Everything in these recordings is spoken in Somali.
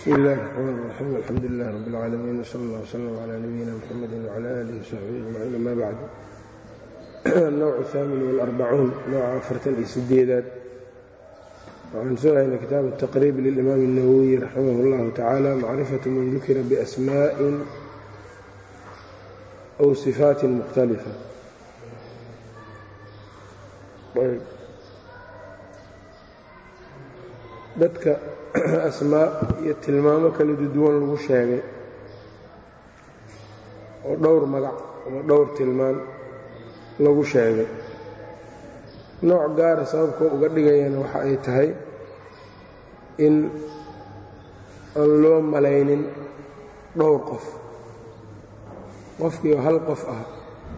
bsmi اllahi الرxmaan الرaxيim alxamdu lilah rab اlcaalamiin wsal اllah wslm clى nabiyina mxamedi wclى alih wsaxbihi ajmaciin ama bacd annowc الثaamin wاlarbacuun nooca afartan iyo sideedaad waxaan soo haynay kitaab الtaqriib lilimaam الnawowiy raximah اllahu tacaala macrifaة man dukira biasmaaءin aw صifaatin mukhtalifa dadka asmaa iyo tilmaamo kala duwan lagu sheegay oo dhowr magac ama dhowr tilmaan lagu sheegay. Nooc gaara sababkoo uga dhigayana waxa ay tahay in aan loo malaynin dhowr qof. Qofkiioo hal qof ah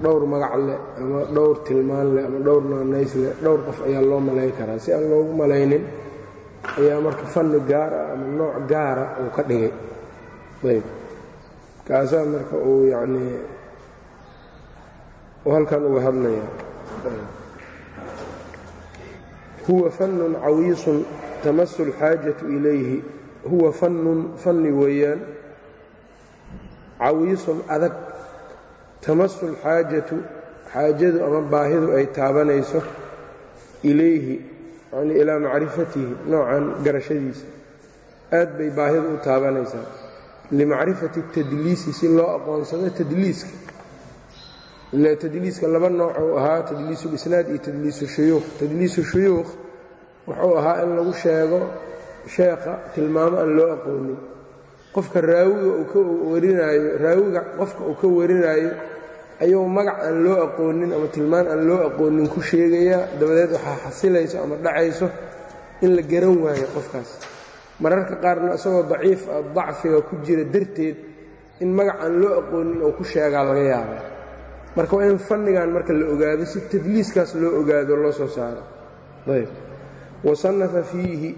dhowr magac leh ama dhowr tilmaan leh ama dhowr naanays leh dhowr qof ayaa loo malayn karaa. Si aan loogu malaynin ayaa marka fanni gaar ah ama nooc gaara uu ka dhigay. Ayb. Kaasaa marka uu yacnii halkan uga hadlaya huwa fannun cawiisun tamasu alxaajatu ilayhi. Huwa fannun fanni weeyaan. Cawiisun adag. Tamasu alxaajatu xaajadu ama baahidu ay taabanayso ilayhi yacnii ilaa macrifatihi noocan garashadiisa. Aad bay baahidu u taabanaysaa. Limacrifati tadliisi si loo aqoonsado tadliiska. Ila tadliiska laba nooc uu ahaa tadliisulisnaad iyo tadliisu shuyuukh. Tadliisu shuyuukh wuxuu ahaa in lagu sheego sheekha tilmaamo aan loo aqoonin. Qofka raawiga uu ka warinaayo raawiga qofka uu ka warinaayo ayuu magac aan loo aqoonin ama tilmaan aan loo aqoonin ku sheegayaa dabadeed waxaa xasilayso ama dhacayso in la garan waayo qofkaas. Mararka qaarna isagoo daciif ah dacfiga ku jira darteed in magac aan loo aqoonin oo ku sheegaa laga yaaba marka waa in fannigan marka la ogaado si tadliiskaas loo ogaado loo soo saaro. Ayb wasanafa fiihi.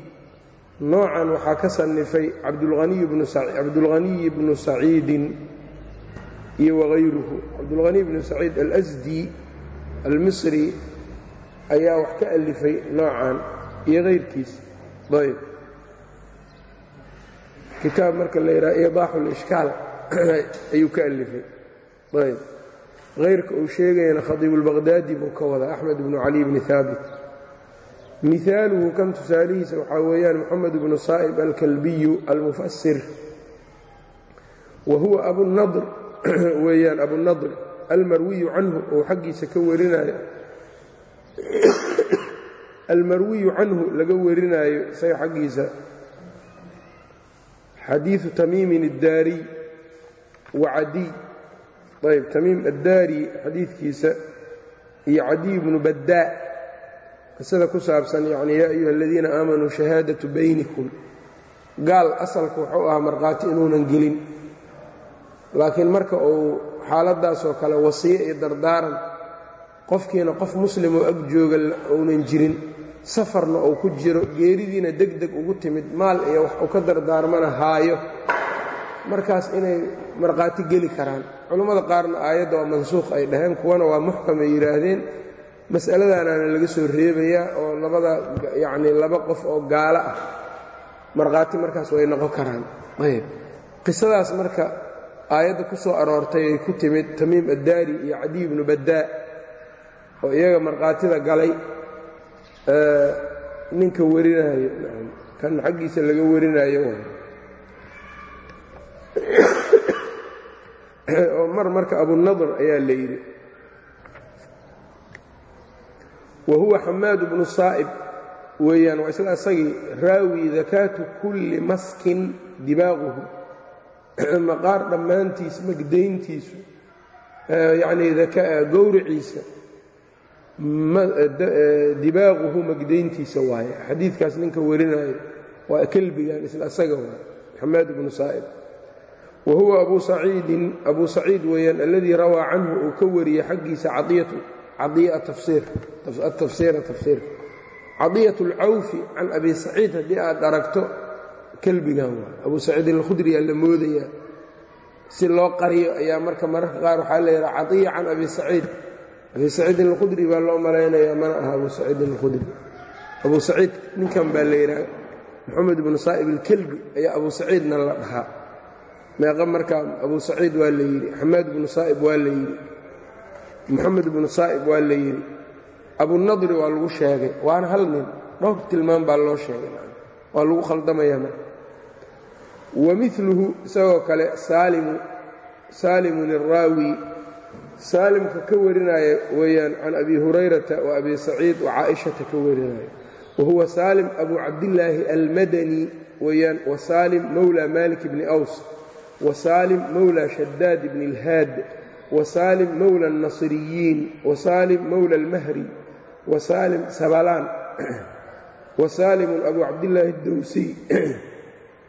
Noocan waxaa ka sanifay cabdulghaniyi bnu saciidin iyo wغayruhu cabdulghani bnu saciid alasdi almisri ayaa wax ka alifay noocan iyo kayrkiis ayb kitaab marka la yidhaha iidaaxu lishkaal ayuu ka alifay. Ayb hayrka uu sheegayana khadiibulbaqhdaadi buu ka wadaa axmed bnu cali bni haabit mihaaluhu kan tusaalihiisa waxaa weeyaan moxamed bnu saa'ib alkalbiyu almufasir wa huwa abunadr weeyaan abunadr almarwiyu canhu ou xaggiisa ka warinaayo. almarwiyu canhu laga warinaayo isaga xaggiisa. Xadiidu tamiimin addaariy wa cadiy ayb tamiim addaari xadiidkiisa iyo cadiy bnu baddaa qisada ku saabsan yacni yaa ayuha aladiina aamanuu shahaadatu baynikum. Gaal asalku wuxuu ahaa markhaati inuunan gelin laakiin marka uu xaaladdaasoo kale wasiye iyo dardaaran qofkiina qof muslim oo ag jooga uunan jirin safarna uu ku jiro geeridiina deg deg ugu timid maal iyo wax uu ka dardaarmana haayo. Markaas inay markhaati geli karaan. Culammada qaarna aayadda waa mansuukh ay dhaheen kuwana waa muxkam ay yidhaahdeen. Mas'aladanaana laga soo reebayaa oo labada yacnii laba qof oo gaalo ah. Markhaati markaas way noqon karaan. Ayb qisadaas marka aayadda ku soo aroortay ay ku timid tamiim addaari iyo cadiy ibnu baddaa oo iyaga markhaatida galay ninka warinaayo kan xaggiisa laga warinaayo oo mar marka abunadr ayaa la yidhi wa huwa xamaadu bnu saa'ib weeyaan waa isla isagii raawi dakaatu kulli maskin dibaaquhu maqaar dhammaantiis magdayntiisu yacnii gowriciisa dibaaquhu magdayntiisa waaye. Xadiidkaas ninka warinaayo waa kelbigan isla asaga waay xamaad bnu saa'ib wa huwa abu saciidin abu saciid weeyaan alladii rawaa canhu uu ka wariyey xaggiisa cadiyatu cadiya atafsiir atafsiira tafsiir. Cadiyat اlcawfi can abi saciid haddii aad aragto kelbigan waa. Abu saciidin alkhudri aa la moodayaa si loo qariyo ayaa marka mararka qaar waxaa la yidhaha cadiya can abi saciid. Abi saciidin alkhudri baa loo malaynayaa mana aha abu saciidin alkhudri. Abu saciid ninkan baa la yidhaha moxamed ibnu saa'ib ilkelbi ayaa abu saciidna la dhahaa. Meeqa markaa abu saciid waa la yidhi xamaad ibnu saa'ib waa la yidhi moxamed ibnu saa'ib waa la yidhi. Abunadri waa lagu sheegay waana hal nin. Dhowr tilmaam baa loo sheegay waa lagu khaldamaya marka wa miluhu isagoo kale saalimu saalimun iraawi saalimka ka warinaya weeyaan can abi hurayrata wa abi saciid wa caaishata ka warinaya wa huwa saalim abu cabdillaahi almadani weeyaan wa saalim mowla malik bni aws wa saalim mowla shadaad bni اlhaad wa saalim mowla الnasriyiin wa saalim mowla اlmahri wa saalim sabalaan wa saalimun abu cabdillaahi اdowsiy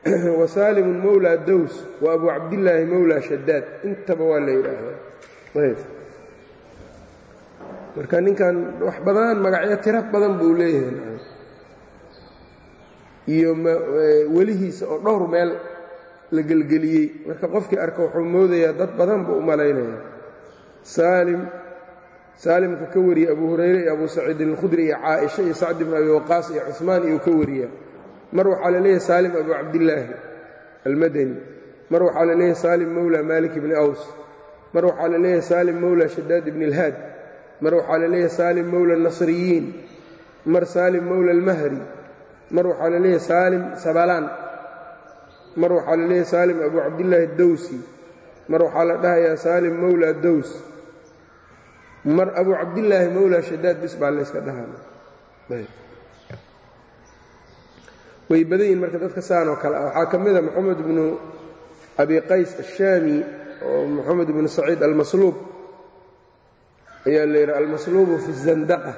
wa saalimun mowla dows wa abu cabdillaahi mowla shadaad intaba waa la yidhaahdaa. Marka ninkan wax badan magacyo tiro badan buu leeyahay. Iyo welihiisa oo dhowr meel la gelgeliyey. Marka qofkii arka wuxuu moodayaa dad badan buu u malaynaya saalim saalimka ka wariyey abu hurayre iyo abu saciidin alkhudri iyo caaisha iyo sacd ibn abi waqaas iyo cusmaan iyuu ka wariyaa mar waxaa la leeyahay saalim abu cabdillaahi almadani mar waxaa la leeyahay saalim mowla malik ibni aws mar waxaa la leeyahay saalim mowla shadaad ibni اlhaad mar waxaa la leeyahay saalim mowla اnasriyiin mar saalim mowla almahri mar waxaa la leeyahay saalim sabalaan mar waxaa la leeyahay saalim abu cabdillaahi dawsi mar waxaa la dhahayaa saalim mowla dows mar abu cabdillaahi mowla shadaad bis baa layska dhahaa way badan yihiin marka dadka saan oo kale ah. Waxaa ka mida moxamed bnu abi qays ashaami oo moxamed bnu saciid almasluub. Ayaa la yidhaha almasluubu fi zandaqa.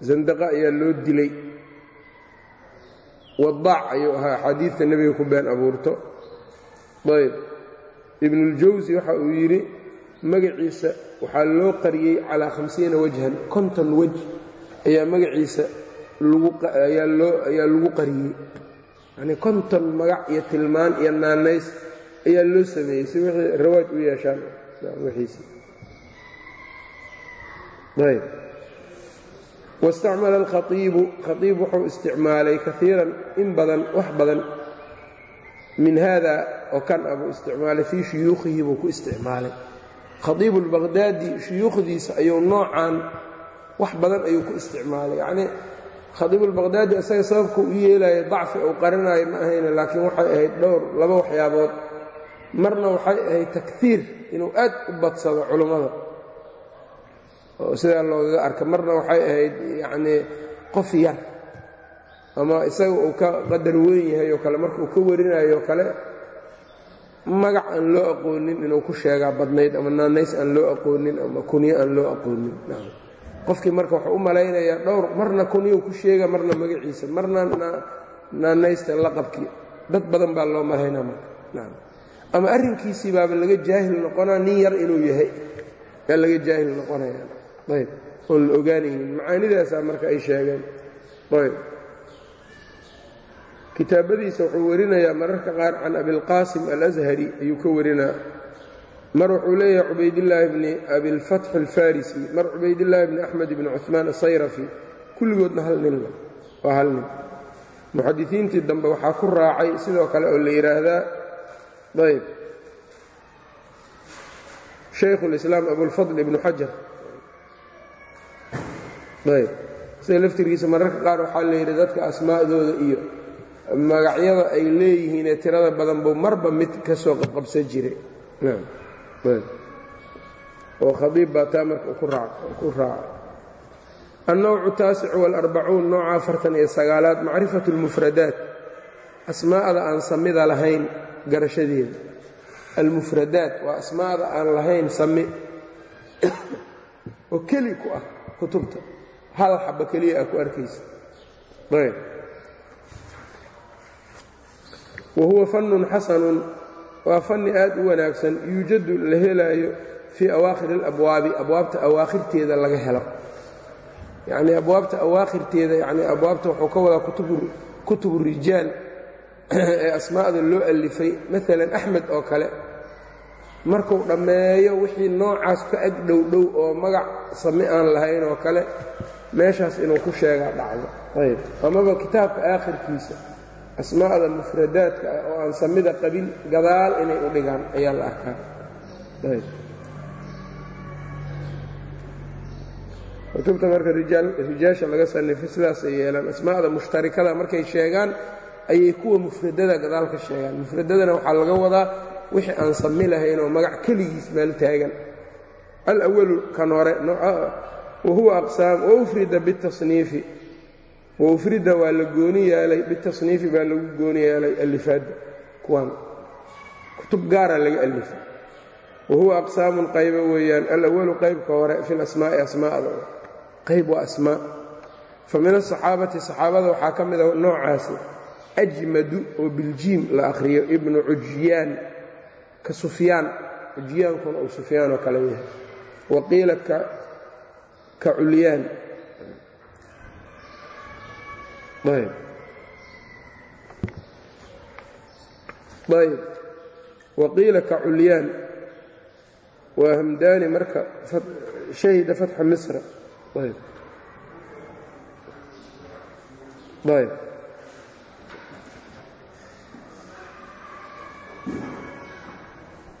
Zandaqa ayaa loo dilay. Wadaac ayuu ahaa axaadiidta nebiga ku been abuurto. Ayb. Ibnuuljawsi waxa uu yidhi magaciisa waxaa loo qariyey calaa hamsiina wajhan konton wej ayaa magaciisa ayaa lagu qariyey. Yanii konton magac iyo tilmaan iyo naanays ayaa loo sameeyey si wixii rawaaj u yeeshaan. Wixiisi ayb. Wاstacmala alkhaiibu khaiib wuxuu isticmaalay kaiiran in badan wax badan. Min hada oo kan a buu isticmaalay fii shuyuukhihi buu ku isticmaalay. Khaiib اlbaqhdaadi shuyuukhdiisa ayuu noocan wax badan ayuu ku isticmaalay. Yacnii khaiib اlbaqhdaadi isaga sababka u yeelaya dacfi uu qarinayo ma ahayne laakiin waxay ahayd dhowr laba waxyaabood. Marna waxay ahayd takfiir inuu aad u badsado culummada oo sidaa loogaga arka marna waxay ahayd yacnii qof yar. Ama isaga uu ka qadar weyn yahay oo kale marka uu ka warinayo kale magac aan loo aqoonin inuu ku sheegaa badnayd ama naanays aan loo aqoonin ama kunyo aan loo aqoonin qofkii marka wuxuu u malaynayaa dhowr marna kuniyuu ku sheega marna magaciisa marna naanaysta laqabkii. Dad badan baa loo malaynaa marka. Ama arrinkiisii baaba laga jaahil noqonaa nin yar inuu yahay. Yaa laga jaahil noqonaya. Ayb. Oon la ogaanaynin. Macaanidaasaa marka ay sheegeen. Ayb. Kitaabadiisa wuxuu warinayaa mararka qaar can abilqaasim alashari ayuu ka warinaa mar wuxuu leeyahay cubaydillaahi bni abilfatx alfarisi mar cubaydillaahi bni axmed bni cuثmaan asayrafi kulligoodna hal nin waa hal nin. Muxadisiintii dambe waxaa ku raacay sidoo kale oo la yidhaahdaa ayb shaykhu اlislaam abulfadl ibnu xajar ayb sida laftirkiisa mararka qaar waxaa la yidhi dadka asmaa'dooda iyo magacyada ay leeyihiinee tirada badan buu marba mid ka soo qabqabsan jiray oo khadiib baa taa marka ku raaca annowcu taasicu walarbacuun nooca afartan iyo sagaalaad macrifatu اlmufradaat asmaa'da aan samida lahayn garashadeeda almufradaat waa asmaa'da aan lahayn sami. Oo keli ku ah kutubta. Hal xaba keliya ah ku arkaysa. Ayb wa huwa fannun xasanun waa fanni aad u wanaagsan yuujadu la helaayo fii awaakhir alabwaabi abwaabta awaakhirteeda laga helo. Yacnii abwaabta awaakhirteeda yacnii abwaabta wuxuu ka wadaa kutubu rijaal ee asmaa'da loo alifay maalan axmed oo kale markuu dhammeeyo wixii noocaas ka ag dhowdhow oo magac sami aan lahayn oo kale meeshaas inuu ku sheegaa dhacdo. Ayb amaba kitaabka aakhirkiisa asmaa'da mufradaadka ah oo aan samida qabin gadaal inay u dhigaan ayaa la arkaa. Kutubta marka rijaasha laga sanifay sidaasay yeelaan. Asmaa'da mushtarikada markay sheegaan ayay kuwa mufradada gadaal ka sheegaan. Mufradadana waxaa laga wadaa wixii aan sami lahayn oo magac keligiis meel taagan. Alawalu kan hore wahuwa aqsaam waufrida bitasniifi waufrida waa la gooni yeelay bitasniifi baa lagu gooni yeelay alifaadda kuwan kutub gaara laga alifay. Wahuwa aqsaamun qaybo weeyaan alawalu qaybka hore fi lasmaa'i asmaa'da. Qayb waa asmaa. Fa min asaxaabati saxaabada waxaa ka mid a noocaasi. Ajmadu oo biljiim la akhriyo ibnu cujyaan ka sufyaan. Cujyaankuna uu sufyaan oo kale yahay. Wa qiila ka culyaan ayb ayb wa qiila ka culyaan waa hamdaani marka shahida fatxa misra. Ayb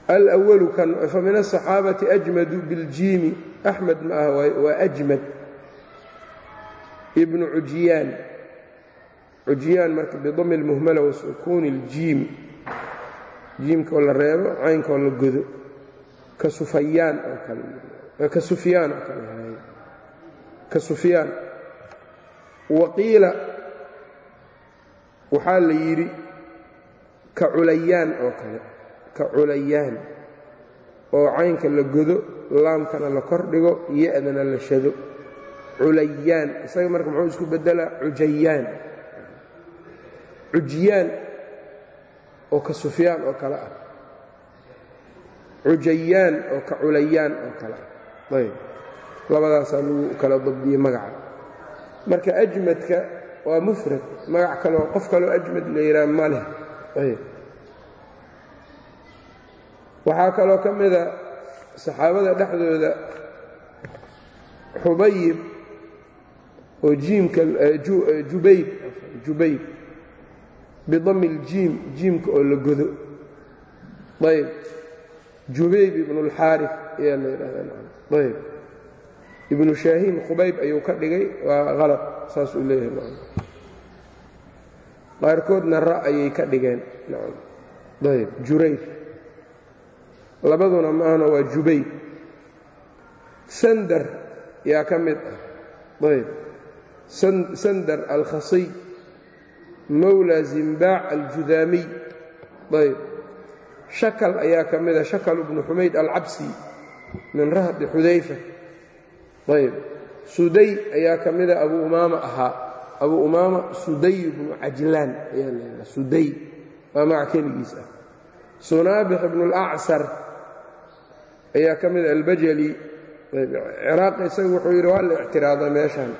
alwalu kan fa min aلصaxaabati ajmadu biljiimi axmed ma ah waa ajmad. Ibnu cujyaan cujyaan marka bidami اlmuhmala wasukuuni اljiim jiimkaoo la reebo caynkaoo la godo. Ka oo ka sufyaan oo kale. Ka sufyaan waqiila waxaa la yidhi ka culayaan oo kale. Ka culayaan. Oo caynka la godo laamkana la kor dhigo ya-dana la shado. Culayaan. Isaga marka muxuu isku beddelaa? Cujayaan cujyaan oo ka sufyaan oo kale ah. Cujayaan oo ka culayaan oo kale ah. Ayb. Labadaasaa lagu kala dabdiyey magaca. Marka ajmadka waa mufrad. Magac kaleoo qof kaleo ajmad la yidhaha ma leh. Ayb. Waxaa kaloo ka mida saxaabada dhexdooda xubayib oo jiimka jubayb jubayb bidami اljiim jiimka oo la godo. Ayb. Jubayb ibnu اlxaarif ayaa la yidhahdaa ayb. Ibnu shaahiin khubayb ayuu ka dhigay waa qalad saas uu leeyahay qaarkoodna ra ayay ka dhigeen ayb. Jurayr labaduna maahna waa jubayb. Sandar yaa ka mid ah. Ayb. Sandar alkhasiy mawla zimbaac aljudaamiy ayb. Shakal ayaa ka mida shakal ibnu xumayd alcabsi min rahdi xudayfa. Ayb. Suday ayaa ka mida abu umaama ahaa. Abu umaama suday bnu cajlaan ayaa laydhaha suday. Waa magac keligiis ah. Sunaabix ibnu اlacصar ayaa ka mida albajali. Ciraaqi isagu wuxuu yidhi waa la ictiraada meeshan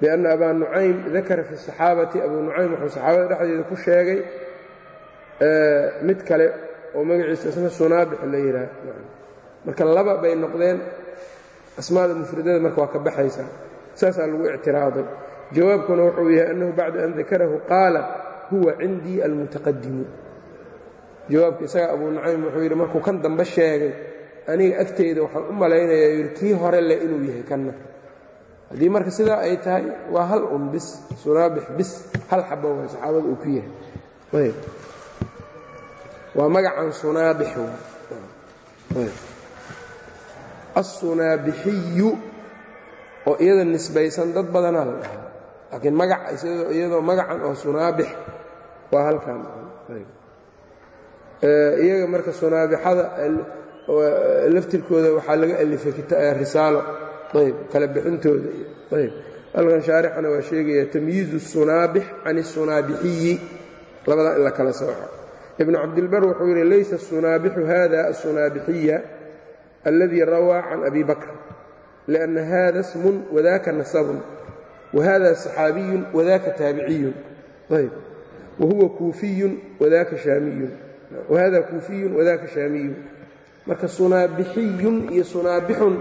bianna abaa nucaym dakara fi saxaabati abuu nucaym wuxuu saxaabada dhexdeeda ku sheegay mid kale oo magaciisa isna sunaabix la yidhaah marka laba bay noqdeen asmaada mufradada marka waa ka baxaysaa saasaa lagu ictiraaday jawaabkuna wuxuu yahay annahu bacda an dakarahu qaala huwa cindii almutaqadimu jawaabka isaga abuu nucaym wuxuu yidhi markuu kan dambe sheegay aniga agteyda waxaan u malaynayaa yidhi kii hore leh inuu yahay kanna haddii marka sidaa ay tahay waa hal un bis sunaabix bis hal xaba waa saxaabada uu ku yahay. Ayb. Waa magacan sunaabix assunaabixiyu oo iyada nisbaysan dad badanaa la dhahaa. Laakiin magac iyadoo magacan oo sunaabix waa halkan iyaga marka sunaabixada laftirkooda waxaa laga alifay risaalo ayb kala bixintooda ayb halkan shaarixana waa sheegaya tamyiizu الsunaabix can الsunaabixiyi labadaa in la kala sooco ibnu cabdilbar wuxuu yidhi laysa الsunaabixu hada الsunaabixiya اladii rawaa can abi bakr لأnna hada smun wadaka nasabun wahada صaxaabiyun wadaka taabiciyun ayb wahuwa kuufiyun wadaka shaamiyun wahada kuufiyun wadaka shaamiyun marka sunaabixiyun iyo sunaabixun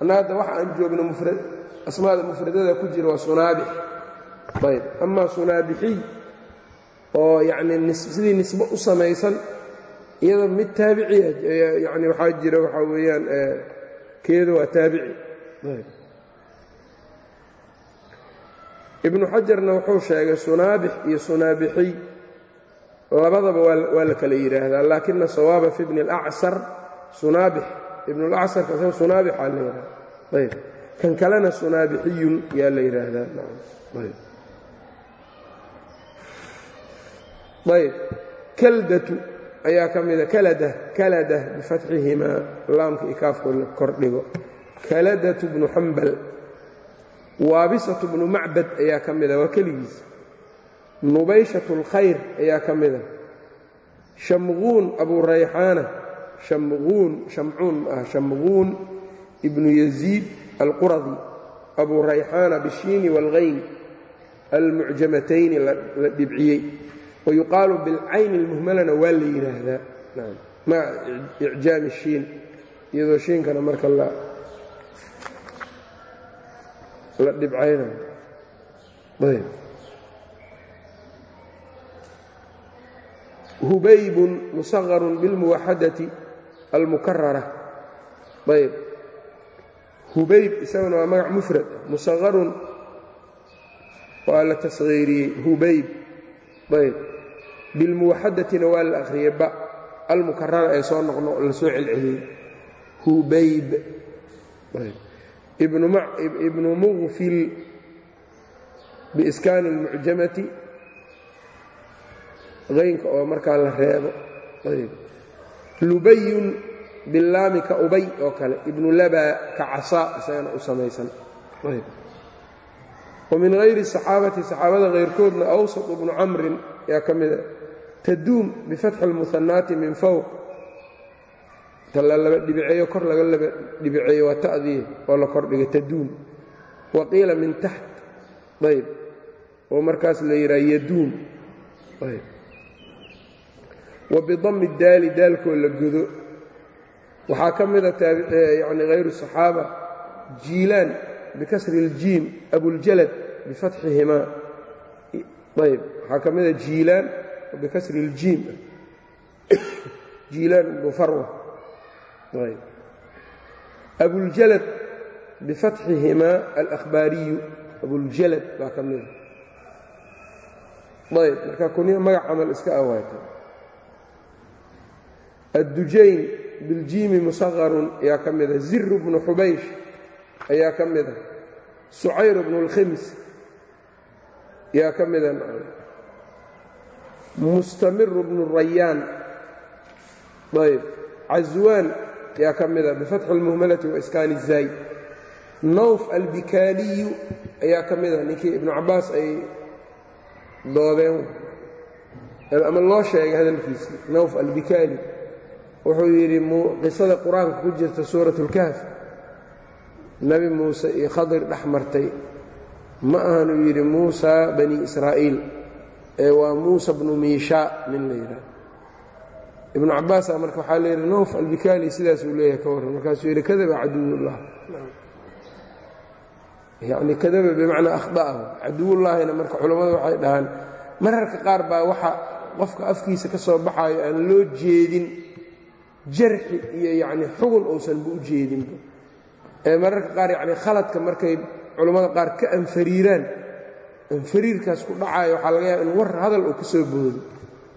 anna hadda waxa aan joogno mufrad asmaada mufradada ku jira waa sunaabix ayb amaa sunaabixiy oo yacnii sidii nisbo u samaysan iyada mid taabiciya yani waxaa jira waxaa weeyaan keeda waa taabici. Ibnu xajarna wuxuu sheegay sunaabix iyo sunaabixiy. Labadaba waa la kala yidhaahdaa laakina sawaaba fi bni اlacsar sunaabix ibn اlacsarka isaga sunaabixaa la yidhahda ayb. Kan kalena sunaabixiyun yaa la yidhaahdaa ayb. Kaldatu ayaa ka mida kalada kalada bifatxihimaa laamka la kordhigo kaladatu bnu xambal waabisatu bnu macbad ayaa ka mida waa keligiis. Nubayshatu اlkhayr ayaa ka mida. Shamquun abu rayxaana shamcuun ah shamquun ibnu yaziid alquradi abu rayxaana bishiini wاlhayn almucjamatayni la dhibciyey. Wayuqaalu bilcayni اlmuhmalana waa la yidhaahdaa maca icjaami shiin iyadoo shiinkana marka la dhibcaynayo hubaybun musaharun bilmuwaxadati almukarara ayb hubayb isaguna waa magac mufrad musaharun waa la tashiiriyey hubayb ayb bilmuwaxadatina waa la akhriyey ba almukarara ee soo noqno la soo celceliyey hubayb ibnu muqfil biiskaani اlmucjamati qaynka oo markaa la reebo lubayun bilaami ka ubay oo kale ibnu labaa ka casaa isagana u samaysan. Wa min hayri saxaabati saxaabada kayrkoodna awsat ibnu camrin ayaa ka mida taduum bifatxi اlmuhanaati min fowq ta la laba dhibiceeyo kor laga laba dhibiceeyo waa ta'dii oo la kordhiga taduum. Wa qiila min taxt. Ayb. Oo markaas la yidhaha yaduum wa bidammi daali daalkoo la godo. Waxaa ka mida yani hayru saxaaba jiilaan bikasri اljiim abuljalad bifatxihimaa ayb waxaa ka mida jiilaan bikasri اljiim jiilaan ibnu farwa. Ayb abuljalad bifatxihimaa alahbaariyu abuljalad baa ka mida ayb marka kuniya magac camal iska awaata addujayn biljiimi musaharun ayaa ka mida ziru bnu xubaysh ayaa ka mida sucayr bnu اlkhims ayaa ka mida mustamiru bnu rayaan ayb caswaan ayaa ka mida bifatxi اlmuhmalati waiskaani الzaay nawf albikaaliyu ayaa ka mida ninkii ibnu cabaas ay doodeen ama loo sheegay hadalkiisii nawf albikaali wuxuu yidhi qisada qur'aanka ku jirta suurat اlkahf nebi muuse iyo khadir dhex martay. Ma ahanuu yidhi muusa bani israa'iil ee waa muusa bnu miishaa nin la yidhaah ibnu cabaasa marka waxaa la yidhi nawf albikaali sidaasuu leeyahay ka warran. Markaasuu yidhi kadaba caduwullah yacni kadaba bimacnaa akhda'ahu caduwullaahina marka culammadu waxay dhahaan mararka qaar baa waxa qofka afkiisa ka soo baxaayo aan loo jeedin jarxi iyo yacni xugun uusanba u jeedinba. Ee mararka qaar yacni khaladka markay culammada qaar ka anfariiraan anfariirkaas ku dhacaayo waxaa laga yaaba in war hadal uu ka soo boodo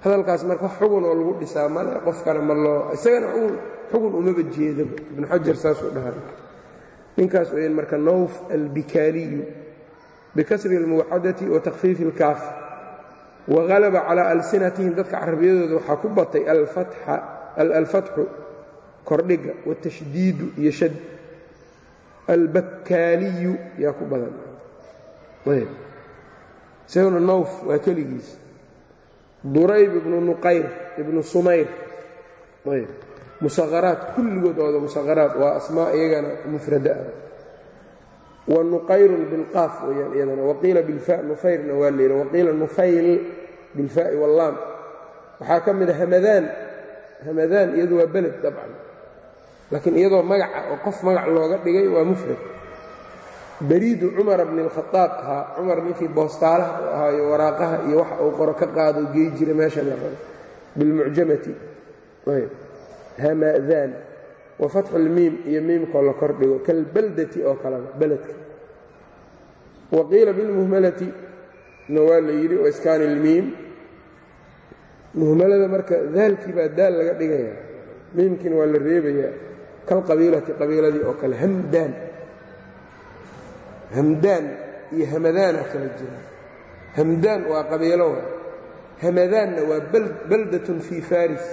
hadalkaas marka xugun oo lagu dhisaa male qofkana ma loo isagana xugun umaba jeedaba. Ibnu xajar saasuu dhahay ninkaas weyan marka nawf albikaaliyu bikasri اlmuwaxadati wa takhfiifi اlkaaf wahalaba calaa alsinatihim dadka carabiyadooda waxaa ku batay alfatxu kordhiga watashdiidu iyo shad. Albakkaaliyu yaa ku badan. Isaguna nawf waa keligiis. Durayb ibnu nuqayr ibnu sumayr. Musaqaraat kulligood ooda waa asmaa iyagana mufrada ah. Wa nuqayrun bilqaaf weyaan iyadana. Waqiila bilfa nufayrna waa layidha waqiila nufayl bilfaa'i wallaam waxaa ka mida hamadaan hamadaan iyadu waa beled dabcan. Laakiin iyadoo magaca oo qof magac looga dhigay waa mufrad beriidu cumara bni alkhadaab ahaa cumar ninkii boostaalaha u ahaa iyo waraaqaha iyo waxa uu qoro ka qaado gey jira meesha la rabo bilmucjamati hamadaan. Wa fatxu lmiim iyo miimkoo la kordhigo kalbaldati oo kalena beledka. Wa qiila bilmuhmalati. Na waa la yidhi waiskaani lmiim muhmalada marka daalkii baa daal laga dhigaya miimkiina waa la reebayaa kalqabiilati qabiiladii oo kale hamdaan hamdaan iyo hamadaana kala jira hamdaan waa qabiilo wa hamadaanna waa baldatun fii faris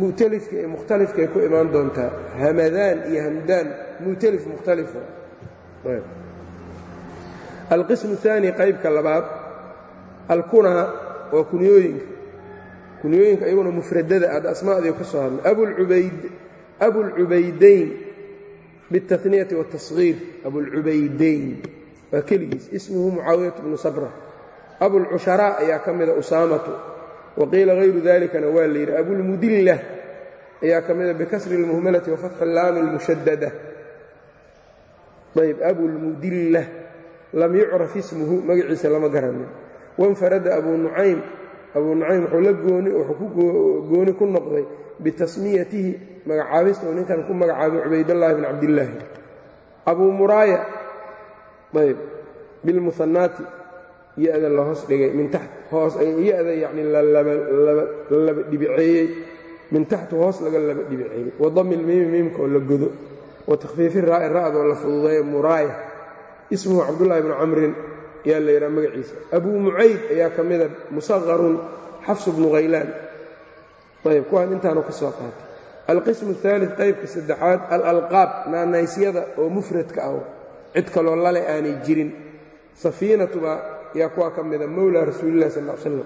mu'talifka ee mukhtalifkaay ku imaan doontaa hamadaan iyo hamdaan mu'talif mukhtalifa alqismu الثaani qaybka labaad alkunaa waa kunyooyinka kunyooyinka iyaguna mufradada aad asmaadii ka soo hadlay abulcubaydayn bالتثنية والتصغيir abulcubaydayn waa keligiis ismhu mucaawiyaة bnu sabra abulcuشharاء ayaa ka mida usaamatu waqiila غayru dalikana waa la yidhi abulmudilة ayaa ka mida bkasri الmuhmalaةi وafatxi اlaami الmushadadة ayb abulmudilة lam yucraf ismuhu magaciisa lama garanin waاnfarada abu nucaym abuu nucaym wuxuu gooni ku noqday bitasmiyatihi magacaabista uu ninkan ku magacaabay cubaydallahi bn cabdillaahi. Abuu muraaya ayb bilmuhanaati ya-da la hoos dhigay min taxt hoos ya-da yacni lalaba dhibiceeyey min taxtu hoos laga laba dhibiceeyey wadami lmiimi miimka oo la godo. Wa takhfiifi raa'i ra'doo la fududeeyo muraaya ismuhu cabdullaahi bnu camrin yaa la yidhaha magaciisa. Abuu mucayd ayaa ka mida musaqarun xafs bnu khaylaan ayb kuwaan intaanoo ka soo qaatay. Alqismu اثaali qaybka saddexaad alalqaab naanaysyada oo mufradka ah cid kaloo lale aanay jirin. Safiinatu baa yaa kuwaa ka mida mowla rasuulilah sal l slam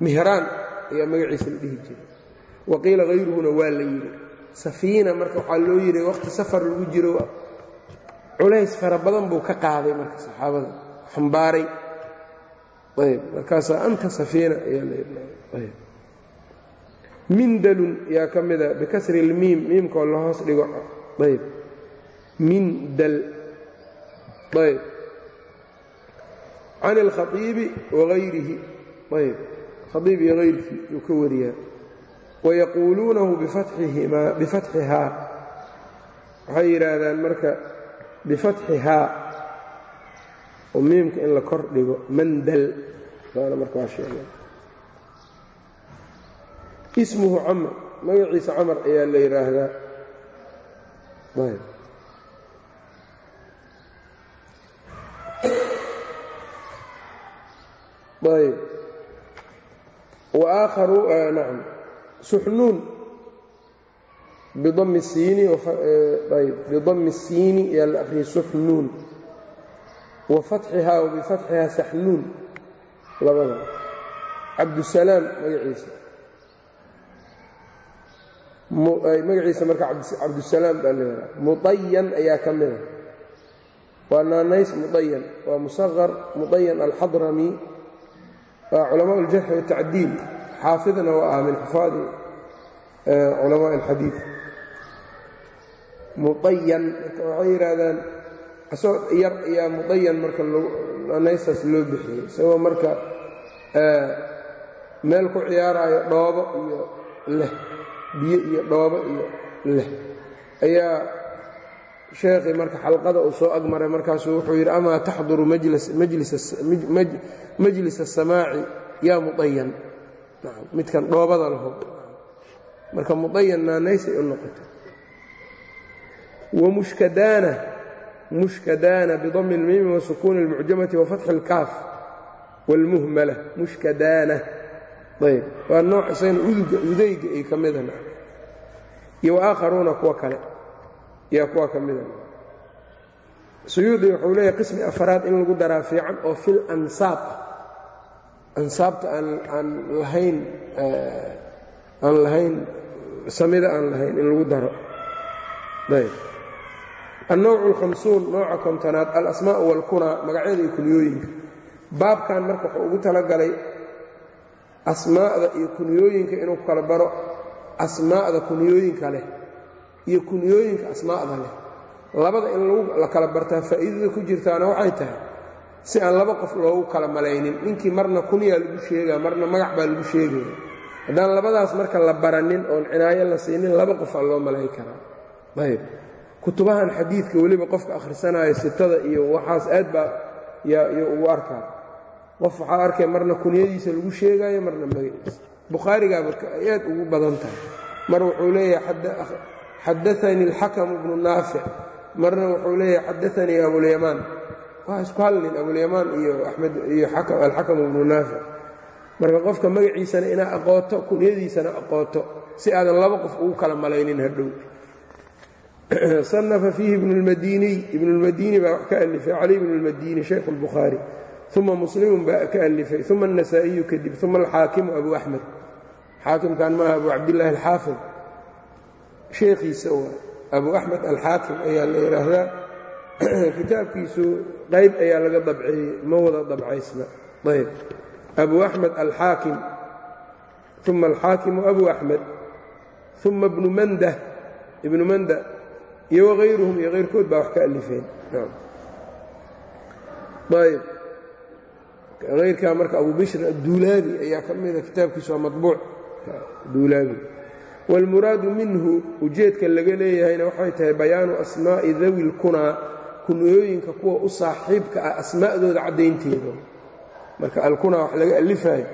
mihraan ayaa magaciisa la dhihi jiray. Wa qiila hayruhuna waa la yidhi. Safiina marka waxaa loo yidhi wakhti safar lagu jiro culays fara badan buu ka qaaday marka saxaabada xambaaray. Markaasaa anta safiina mindalun yaa ka mida bikasri اlmiim miimkoo la hoos dhigo. Mindal. Can اlkhaiibi wagayrihi ayb. Khaiib iyo hayrkii yuu ka wariyaa. Wayaquuluunahu bifatxihaa. Waxay yidhaahdaan marka bifatxihaa oo miimka in la kor dhigo mandal. Ismuhu camr magaciisa camar ayaa la yidhaahdaa ayb. Waakharu eh, nacam suxnuun. Bidami siini eh, ayb. Bidami siini ayaa la akhriyay suxnuun wa fatxihaa wa bifatxihaa saxnuun labada cabdusalaam magaciisa magaciisa marka cabdusalaam baa leedaha muطayan ayaa ka mida waa naanays muطayan waa musaqar muطayan alxadrami waa culamaa اljarxi waالtacdiil xaafidna waa ah min xufaadi culamaa اlxadiid muطayan marka waxay yidhaahdaan isagoo yar ayaa mudayan marka naysas loo bixiyey isagoo marka eh, meel ku ciyaaraayo dhoobo iyo leh biyo iyo dhoobo iyo leh. Ayaa sheekhii marka xalqada uu soo agmaray markaasuu wuxuu yidhi amaa taxduru majlis asamaaci yaa mudayan midkan dhoobada laho. Marka mudayan naanaysay u noqotay. Wamushkadaana mushkadaana bidami اlmiimi wasukuuni اlmucjamati wafatxi اlkaaf wاlmuhmala mushkadaana ayb waa nooc isagana uduga udayga ay ka mida iyo waakharuuna kuwa kale yaa kuwa ka mida suyuudi wuxuu leeyahay qismi afraad in lagu daraa fiican oo fil ansaab ansaabta aan aan lahayn aan lahayn samida aan lahayn in lagu daro ayb alnowc alhamsuun nooca kontonaad alasmaa walkunaa magacyada iyo kunyooyinka. Baabkan marka wuxuu ugu talagalay asmaa'da iyo kunyooyinka inuu kala baro asmaa'da kunyooyinka leh iyo kunyooyinka asmaa'da leh. Labada in la kala bartaa faa'iidada ku jirtaana waxay tahay si aan laba qof loogu kala malaynin ninkii marna kunyaa lagu sheegaa marna magac baa lagu sheegaya haddaan labadaas marka la baranin oon cinaayo la siinin laba qofa loo malayn karaa. Ayb kutubahan xadiidka weliba qofka akhrisanaayo sitada iyo waxaas aad baa yaa ugu arkaa. Qof waxaa arkay marna kunyadiisa lagu sheegaayo marna magaciisa bukhaarigaa marka ay aad ugu badan tahay. Mar wuxuu leeyahay xadaanii alxakamu bnu naafic marna wuxuu leeyahay xadaanii abulyamaan. Waa isku hadlin abulyamaan iyo amed iyo alxakamu bnu naafic marka qofka magaciisana inaa aqooto kunyadiisana aqooto si aadan laba qof ugu kala malaynin hadhow صنف فيhi بن الmadiniy ibn الmadini baa wax ka alifay cali bn الmadini shaykh الbukhaarي uma muslimu baa ka alifay uma النasaaئiyu kadib uma alxaakimu abu أxmed xaakimkan maaha abu cabdالlahi الxaafid sheekhiisa waa abu أxmed alxaakim ayaa la yidhaahdaa kitaabkiisu qayb ayaa laga dabceeyey ma wada dabcaysna ayb abu أxmed alxaakim uma alxaakimu abu أxmed uma bnu manda ibnu manda iyo waqayruhum iyo qayrkood baa wax ka alifeen. Ayb qayrkaa marka abu bishr ayaa ka mida kitaabkiisu waa mabuuc duulaabi wاlmuraadu minhu ujeedka laga leeyahayna waxay tahay bayaanu asmaa'i dawi اlkunaa kunooyinka kuwa u saaxiibka ah asmaa'dooda caddaynteeda marka alkunaa wax laga alifayo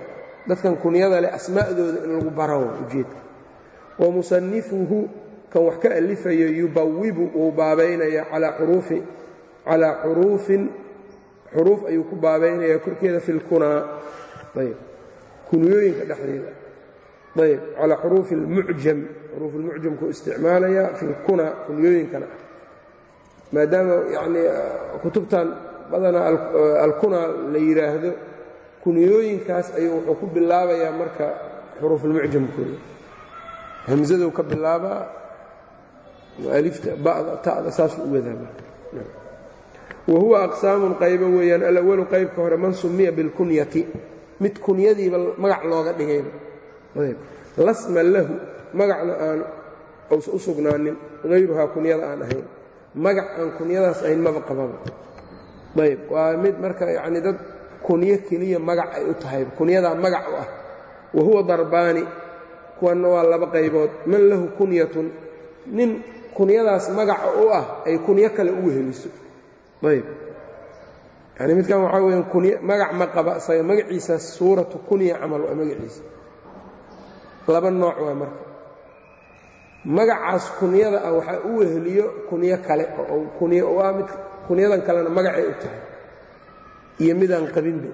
dadkan kunyada leh asmaa'dooda in lagu barawo ujeedka. Wamusanifuhu kan wax ka alifayo yubawibu wuu baabaynaya calaa xuruufin xuruuf ayuu ku baabaynaya korkeeda fi lkunaa ayb kunyooyinka dhexdeeda ayb calaa xuruufi اlmucjam xuruuf lmucjamkuu isticmaalaya fi lkunaa kunyooyinkana maadaama yanii kutubtan badanaa alkunaa la yidhaahdo kunyooyinkaas ayuu wuxuu ku bilaabayaa marka xuruufulmucjamkooda hamzaduu ka bilaabaa alifta ba'da ta'da saasuu u wadaa wa huwa aqsaamun qaybo weeyaan alawalu qaybka hore man sumiya bilkunyati mid kunyadiiba magac looga dhigayba lasma lahu magacna aan uusa u sugnaanin hayruhaa kunyada aan ahayn magac aan kunyadaas ahayn maba qababa ayb waa mid marka yacni dad kunyo keliya magac ay u tahay kunyadaa magac u ah wa huwa darbaani kuwanna waa laba qaybood man lahu kunyatun nin kunyadaas magaca u ah ay kunyo kale ugu heliso. Ayb. Yani midkan waxaa weya kuny magac ma qaba isaga magaciisa suuratu kunya camal waa magaciisa. Laba nooc waa marka. Magacaas kunyada ah waxaa u weheliyo kunyo kale oo kunyo u ah mid kunyadan kalena magacay u tahay. Iyo midaan qabinba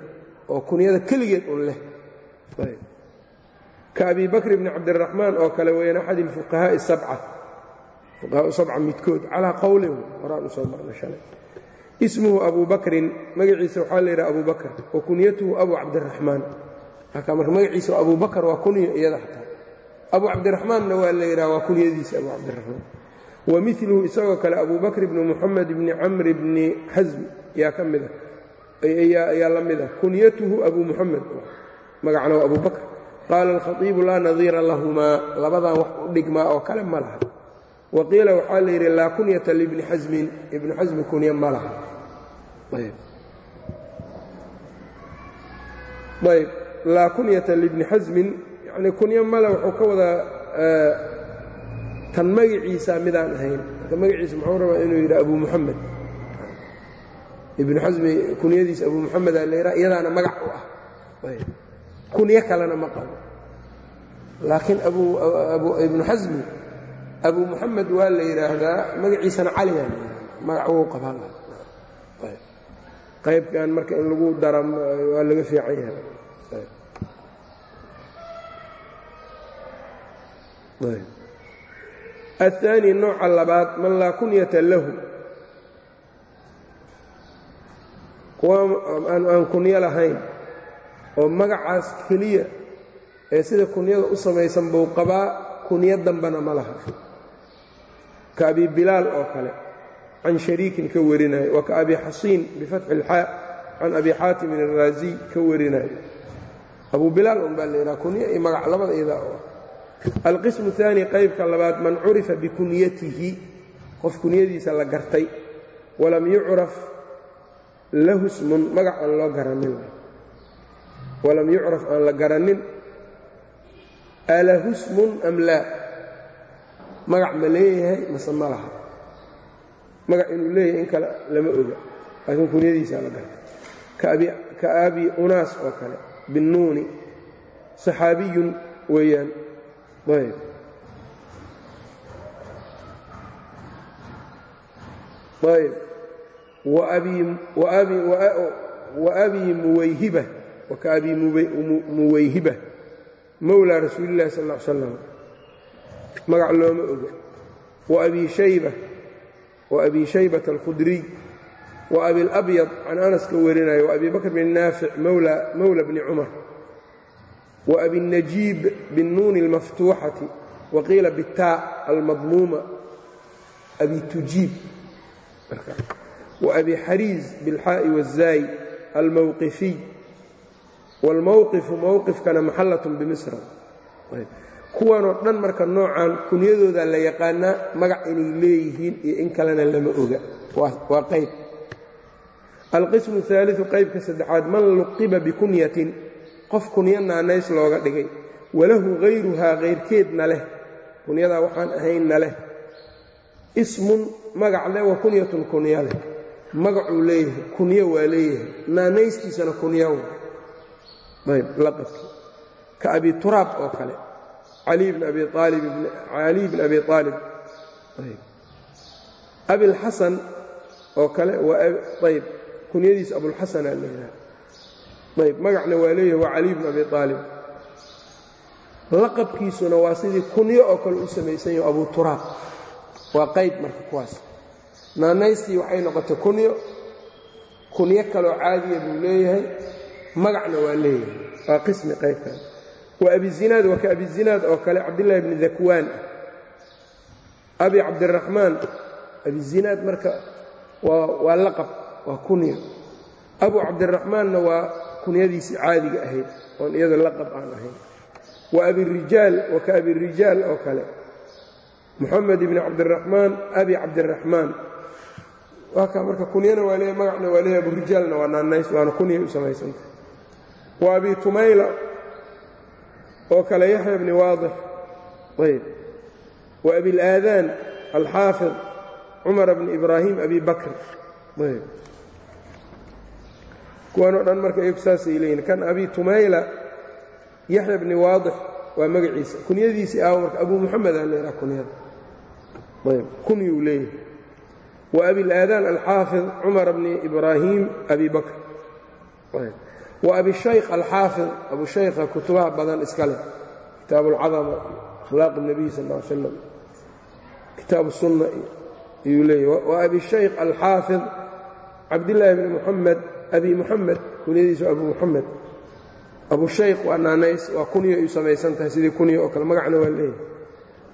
oo kunyada keligeed un leh. Ka abi bakr bni cabdiraxmaan oo kale weeyaan axad ilfuqahaa'i sabca fuqahaau sabca midkood calaa qowlin horaan u soo ismuhu abu bakrin magaciisa waxaa la yidhaha abu bakr wa kunyatuhu abu cabdiraxmaan marka magaciisa abu bakr waa kunyo iyada xataa abu cabdiraxmaanna waa la yidhaha waa kunyadiisa abu cabdiraxmaan wa miluhu isagoo kale abu bakr muxamed bni camr bni xasm yaa ka mid a ayaa la mid ah kunyatuhu abu muxamed magacna waa abu bakr. Qaala alkhaiibu laa nadiira lahumaa labadan wax u dhigmaa oo kale ma laha wa qiila waxaa la yidhi laa kunyata libni xasmin ibnu xasmi kunya ma laha. Ayb. Laa kunyata libni xasmin yani kunya male wuxuu ka wadaa tan magaciisa midaan ahayn. Marka magaciisa muxuu rabaa inuu yidhi abu muxamed ibnu xasmi kunyadiisa abu muxameda la yidhaha iyadaana magac u ah. Kunyo kalena ma qabo. Laakiin ibnu xasmi abu muxamed waa la yidhaahdaa magaciisana caliyaa la yidhahda magac wuu qabaan qaybkan marka in lagu dara waa laga fiican yahay الثاني nooca labaad man laa kunyata lahu kuwa aan kunyo lahayn oo magacaas keliya ee sida kunyada u samaysan buu qabaa kunyo dambana ma laha ka bilaal oo kale can shariikin ka warinayo wa ka abi xasiin bifatxi ilxaa can abi xaatimin araasiy ka warinayo abu bilaal un baa laydhaha kunya iyo magac labada oo ah. alqismu اaani qaybka labaad man curifa bikunyatihi qof kunyadiisa la gartay walam yucraf lahu smun magac aan loo garanin. Walam yucraf aan la garanin alahu smun am laa? magac ma leeyahay mase ma laha. Magac inuu leeyahay in kale lama oga. Laakiin kunyadiisaa la gartay ka abi unaas oo kale binnuuni saxaabiyun weeyaan. Ayb ayb wa abi muwayhiba wa ka abi muwayhiba mowlaa rasuuli illahi sal ا slam magac looma oga wa abi shaybata alkhudriy wa abilabyad can anas ka warinaya wa abi bakr bin naafic mowla bni cumar wa abinajiib binnuuni almaftuuxati wa qiila bitaa almadmuuma abi tujiib wa abi xariis bilxaa'i wazaay almowqifiy wاlmowqifu mowqifkana maxallatn bimisra kuwanoo dhan marka noocan kunyadooda la yaqaanaa magac inay leeyihiin iyo in kalena lama oga. Waa qayb. Alqismu aaliu qaybka saddexaad man luqiba bikunyatin qof kunya naanays looga dhigay. Walahu hayruhaa kayrkeedna leh. Kunyadaa waxaan ahaynna leh. Ismun magac leh wa kunyatun kunya leh. Magacuu leeyahay kunyo waa leeyahay. Naanaystiisana kunya ayb la qabta ka abituraab oo kale cali bn abi aalib abilxasan oo kale ayb. Kunyadiisa abulxasanaa leeyahay ayb magacna waa leeyahay waa cali bn abi aalib laqabkiisuna waa sidii kunyo oo kale u samaysan yaho abu turaab. Waa qayb marka kuwaas. Naanaystii waxay noqotay kunyo. Kunyo kaloo caadiya buu leeyahay. Magacna waa leeyahay. Waa qismi qaybkan wa abizinaad waa ka abizinaad oo kale cabdillaahi bni dakwaan abi cabdiraxmaan abizinaad marka waa laqab waa kunyo abu cabdiraxmaanna waa kunyadiisii caadiga ahayd oon iyado laqab aan ahayn. Wa abirijaal waa ka abirijaal oo kale. Moxamed ibni cabdiraxmaan abi cabdiraxmaan waa kaa marka kunyana waa leeyahy magacna waa leeyahy aburijaalna waa naanays waana kunyay u samaysantah wa abi tumayla oo kale yaxya bni waadix ayb. Wa abilaadaan alxaafid cumar bni ibraahim abi bakr ayb. Kuwanoo dhan marka iyagu saasay leeyihiin kan abi tumayla yaxya bni waadix waa magaciisa. Kunyadiisii aawo marka abu muxamed aa leedaha kunyada ayb. Kunyuu leeyahay. Wa abilaadaan alxaafid cumar bni ibraahim abi bakr ayb wa abishaykh alxaafid abushaykha kutubaha badan iska leh kitaabu alcadama akhlaaq اnebiy sal l slam kitaabu sunna ayuu leeyahy wa abishaykh alxaafid cabdillaahi bni muxamed abi muxamed kunyadiisu abu muxamed abushaykh waa naanays waa kunyo ayuu samaysan tahay sidii kunyo oo kale. Magacna waa leeyahay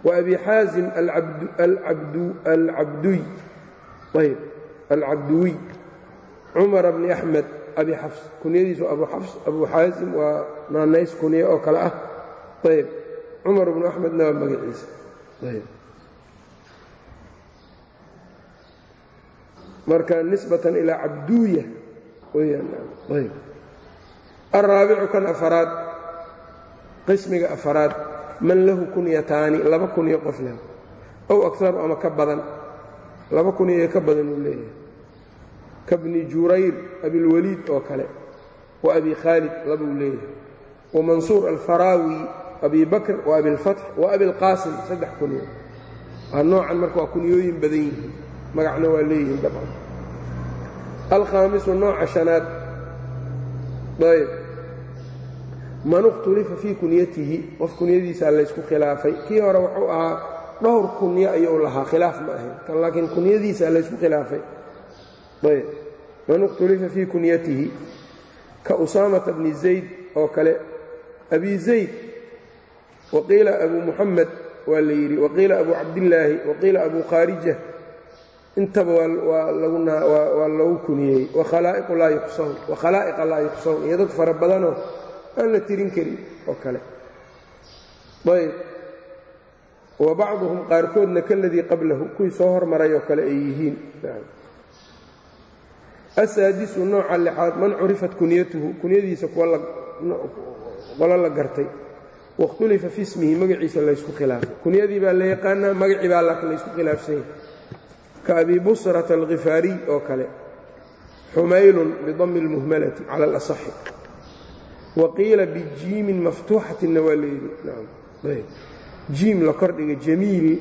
wa abi xaasim alcabduy ayb alcabduwiy cumar bni axmed abi xafs kunyadiisu abu xafs abu xaazim waa naanays kunyo oo kale ah. Ayb. Cumar bnu axmedna waa magaciisa. Marka nisbatan ilaa cabduuya weyaan alraabicu kan afaraad qismiga afaraad man lahu kunyataani laba kunyo qof leh ow akaru ama ka badan laba kunyo ee ka badan uu leeyahay kabni jurayr abilwaliid oo kale wa abi khaalid labuu leeyahay wa mansuur alfaraawi abi wa abilfatx wa abilqaasim saddex kunyo waa noocan marka waa kunyooyin badan yihiin magacna waa leeyihiin dabcan. Alkhaamisu nooca shanaad ayb. Man ikhtulifa fii kunyatihi qof kunyadiisaa laysku khilaafay kii hore wuxuu ahaa dhowr kunyo ayuu lahaa khilaaf ma ahayn kan laakiin kunyadiisaa laysku khilaafay man ikhtulifa fii kunyatihi. Ka usaamata bni zayd oo kale. Abi zayd. Waqiila abu muxamed waa la yidhi. Waqiila abu cabdillaahi. Waqiila abu khaarija intaba waa lagu kuniyey. Wakhalaa'iqa laa yuqsawn iyo dad fara badanoo aan la tirin karin oo kale. Ayb. Wa bacduhum qaarkoodna kaladii qablahu. Kuwii soo hormaray oo kale ay yihiin asaadisu nooca lixaad man curifat kunyatuhu kunyadiisa qolo la gartay. Wakhtulifa fi ismihi magaciisa laysku khilaafay. Kunyadii baa la yaqaanaa magacii baa laysku khilaafsan ka abi busrata alkhifaariy oo kale. Xumaylun bidami اlmuhmalati cala alasaxi. Wa qiila bijiimin maftuuxatinna waa layidhi jiim la kordhiga jamiil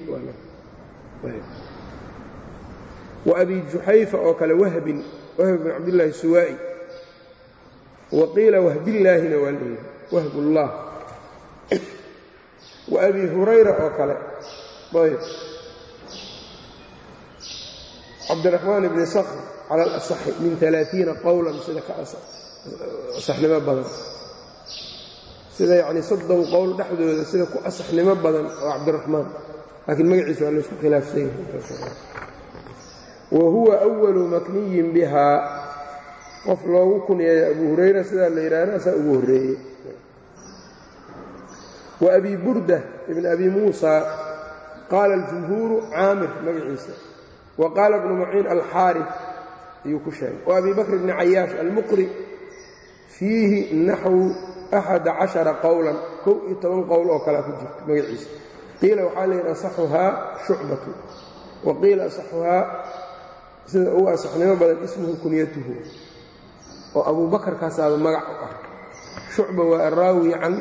wa abi juxayfa oo kale wahbin wahb bin cabdillaahi suwaa'i. Wa qiila wahbillaahina waa layidhi wahbullah. Wa abi hurayra oo kale. Ayb. Cabdiraxmaan ibni sakr cala alasaxi min alaaiina qowlan sida ka asaxnimo badan. Sida yacni soddon qowl dhexdooda sida ku asaxnimo badan oo cabdiraxmaan laakiin magaciisa waa laysku khilaafsan yahay wa huwa أwalu makniyin bihaa qof loogu kunyeeyo abu hurayra sidaa la yidhaahna asaa ugu horreeyey wa abi burda ibn abi muusa qaala اljumhuuru caamir magaciisa. Wa qaala ibnu maciin alxaarif ayuu ku sheegay. Wa abi bakr bni cayaash almuqri fiihi naxwu axada cashara qowlan kow iyo toban qowl oo kalea ku jirta magaciisa. Qiila waxaa la yidhi asaxuhaa shucbatu. Wa qiila asaxuhaa sida ugu asaxnimo badan ismuhu kunyatuhu oo abu bakarkaasaaba magac u ah shucba waa araawi can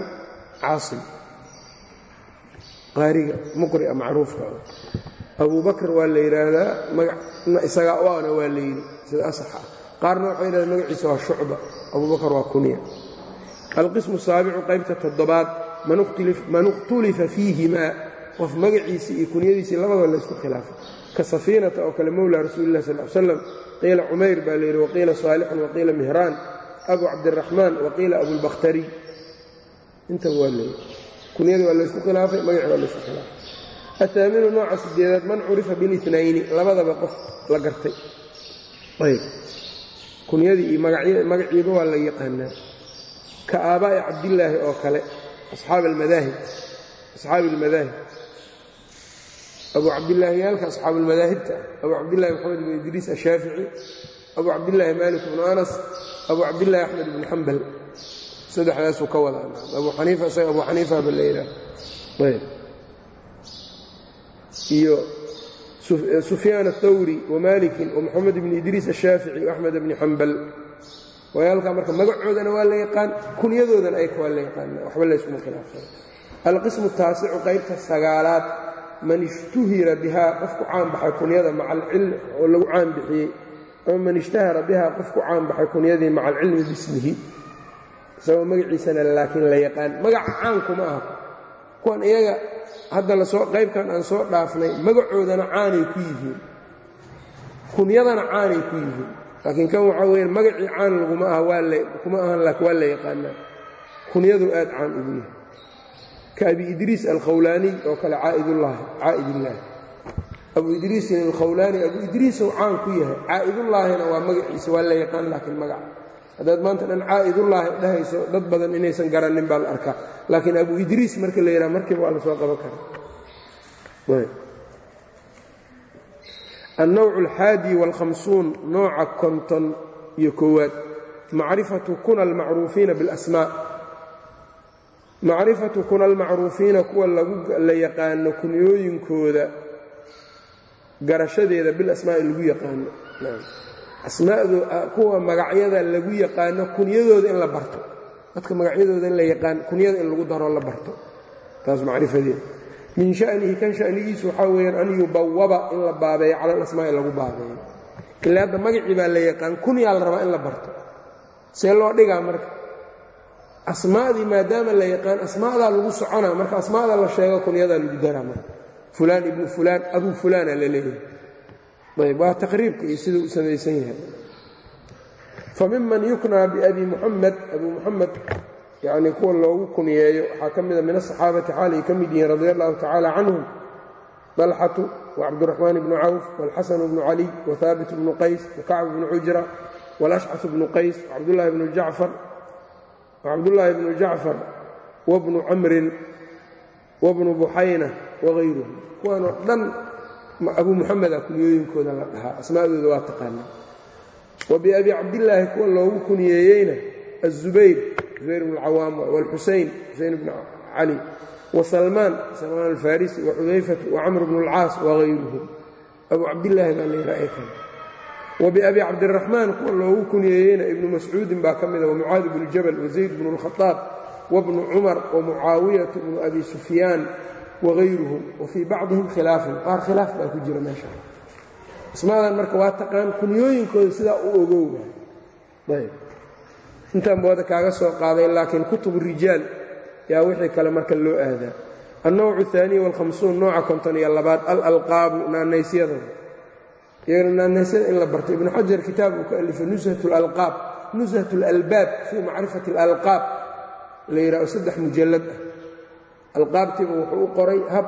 caasim. Qaariga muqria macruufka abu bakr waa la yidhaahdaa magacna isagaa u waa la yidhi sida asax ah. Qaarna waxay yidhahdeen magaciisa waa shucba abu bakr waa kunya alqismu saabicu qaybta toddobaad man ikhtulifa fiihimaa. Qof magaciisii iyo kunyadiisii labadaba laysku khilaafay ka safiinata oo kale mowla rasuuli lah sal slam qiila cumayr baa la yidhi waqiila saalixun waqiila mihraan abu cabdiraxmaan waqiila abulbakhtari intaba waa leeyay kunyada waa laysku khilaafay magaci waa laysku khilaafay. Ahaaminu nooca sideedaad man curifa bilinayni labadaba qof la gartay. Ayb. Kunyadii iyo magaciiba waa la yaqaanaa. Ka aabaa'i cabdillaahi oo kale asxaabi almadaahib abu cabdillaahi yaalka asxaabu almadaahibta abu cabdillahi moxamed ibn idriis ashaafici abu cabdillaahi maalik bnu anas abu cabdillahi axmed ibnu xambal saddexdaasuu ka wadaa. Abu xaniifa isaga abu xaniifa ba la yidhaah ayb. Iyo sufyaan athawri wamalikin wamaxamed ibni idriis ashaafici waaxmed bni xambal wayaalkaa marka magacoodana waa la yaqaan kunyadoodana ayka waa la yaqaan waxba layskuma khilaafsan. Alqismu taasicu qaybta sagaalaad man ishtuhira bihaa qof ku caanbaxay kunyada maca alcilmi oo lagu caanbixiyey ama man ishtahara bihaa qof ku caanbaxay kunyadii maca alcilmi bismihi. Isagoo magaciisana laakiin la yaqaan magaca caankuma aha. Kuwan iyaga hadda la soo qaybkan aan soo dhaafnay magacoodana caanay ku yihiin. Kunyadana caanay ku yihiin. Laakiin kan waxaa weya magacii caan laguma aha kuma ahan waa la yaqaanaa. Kunyadu aad caan ugu yahay ka abi idriis alkhawlaaniy oo kale caa'idillaahi abu idriisin alkhawlaani abu idriisow caan ku yahay. Caa'idullaahina waa magaciisa waa la yaqaan laakiin magaca haddaad maanta dhan caa'idullaahi dhahayso dad badan inaysan garannin baa la arkaa. Laakiin abu idriis marka la yidhaha markiiba waa la soo qaban karaa. Annowc alxaadi waalkhamsuun nooca konton iyo koowaad. Macrifatu kuna almacruufiina biاlasmaa macrifatu kuna almacruufiina kuwa la yaqaano kunyooyinkooda garashadeeda bilasmaa'i lagu yaqaano. Asmaadu kuwa magacyada lagu yaqaano kunyadooda in la barto. Dadka magacyadooda in la yaqaan kunyada in lagu daro la barto. Taas macrifadeeda min shanihi kan shanigiisu waxaa weyaan an yubawaba in la baabeeyo cala alasmaa'i lagu baabeeyo. Ilaa hadda magacii baa la yaqaan kunyaa la rabaa in la barto. See loo dhigaa marka asmaadii maadaama la yaqaan asmaadaa lagu soconaa marka asmaada la sheego kunyadaa lagu daraa marka fulaan ibnu fulaan abu fulaana la leeyahay. Ayb waa taqriibka iyo siduu u samaysan yahay. Fa miman yuknaa biabi muxamed abu muxamed yacnii kuwa loogu kunyeeyo waxaa ka mida min asaxaabati xaal ay ka mid yihiin radia allahu tacaala canhum dalxatu wacabduraxmaan ibnu cawf waalxasanu bnu caliy wahaabit bnu qays wakacb bnu cujra waalashcaث bnu qays wacabdullaahi bnu jacfar cabdullaahi bnu jacfar wabnu camrin wabnu buxayna wagayruhum kuwaanoo dhan abu muxameda ah kunyooyinkooda la dhahaa. Asmaadooda waa taqaanaa. Wa biabi cabdillaahi kuwa loogu kuniyeeyeyna azubayr zubayr bnu alcawaam waalxusayn xusayn bnu cali wasalmaan salmaan alfarisi waxudayfatu wacamr bnu alcaas wagayruhum abu cabdillaahi baa la yidhaa ay kale wa biabi cabdiraxmaan kuwa loogu kuniyeeyeyna ibnu mascuudin baa ka mida wamucaad bnu jabal wazayd bnu اlkhaaab wabnu cumar wamucaawiyatu bnu abi sufyaan wagayruhum wa fii bacdihim khilaafun. Qaar khilaaf baa ku jira meesha asmaadan marka waa taqaan kunyooyinkooda sidaa u ogowga. Ayb. Intaan booda kaaga soo qaaday laakiin kutub rijaal yaa wixii kale marka loo aadaa. Annowcu ahaaniy walhamsuun nooca konton iyo labaad alalqaabu naanaysyada iyagana naanaysyada in la barto. Ibnu xajar kitaab uu ka alifay nushat lalqaab. Nushat alalbaab fii macrifati alalqaab la yidhaho saddex mujallad ah. Alqaabtiiba wuxuu u qoray hab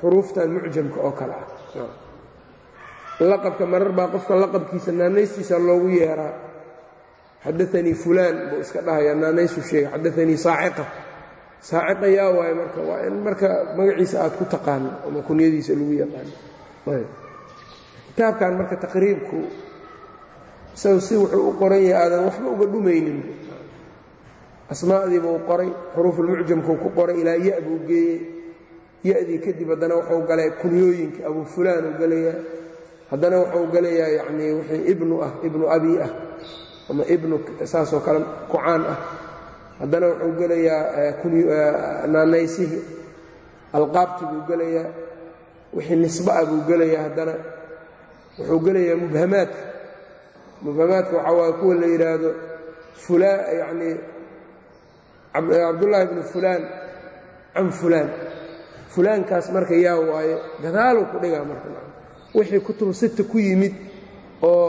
xuruuftan mucjamka oo kale ah. Laqabka marar baa qofka laqabkiisa naanaystiisa loogu yeeraa. Xadaanii fulaan buu iska dhahayaa naanaysu sheega xadaanii saaciqa. Saaciqa yaa waaye marka waa in marka magaciisa aad ku taqaano ama kunyadiisa lagu yaqaano kitaabkan marka taqriibku isagu si wuxuu u qoran yahay aadan waxba uga dhumaynin. Asmaadiiba u qoray xuruufulmucjamkuu ku qoray ilaa ya buu geeyey. Ya-dii kadib haddana wuxuu galay kunyooyinka abu fulaan uu galayaa. Haddana wuxuu galayaa yacnii wixii ibnu ah ibnu abi ah ama ibnu saasoo kale kucaan ah. Haddana wuxuu gelayaa naanaysihii alqaabti buu gelayaa wixii nisba ah buu gelayaa haddana wuxuu gelayaa mubhamaadka mubhamaadka waxaa waaye kuwa la yidhaahdo fulaan yacnii cabdullaahi bnu fulaan can fulaan. Fulaankaas marka yaa waaye gadaaluu ku dhigaa marka wixii kutubu sita ku yimid oo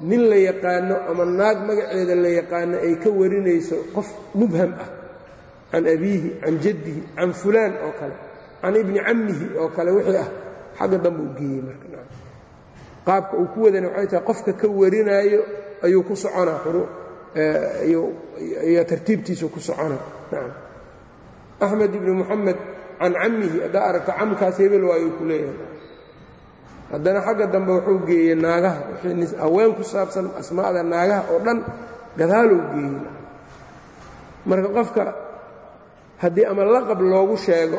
nin la yaqaano ama naag magaceeda la yaqaano ay ka warinayso qof mubham ah. Can abiihi can jaddihi can fulaan oo kale. Can ibni cammihi oo kale wixii ah. Xagga dambe u geeyey marka qaabka uu ku wadana waxay tahay qofka ka warinaayo ayuu ku soconaa iyo tartiibtiisu ku soconaa nacam axmed ibni moxamed can cammihi haddaa aragta camkaas hebel waayuu ku leeyahay. Haddana xagga dambe wuxuu geeyey naagaha haween ku saabsan asmaa'da naagaha oo dhan gadaaluu geeyey. Marka qofka haddii ama laqab loogu sheego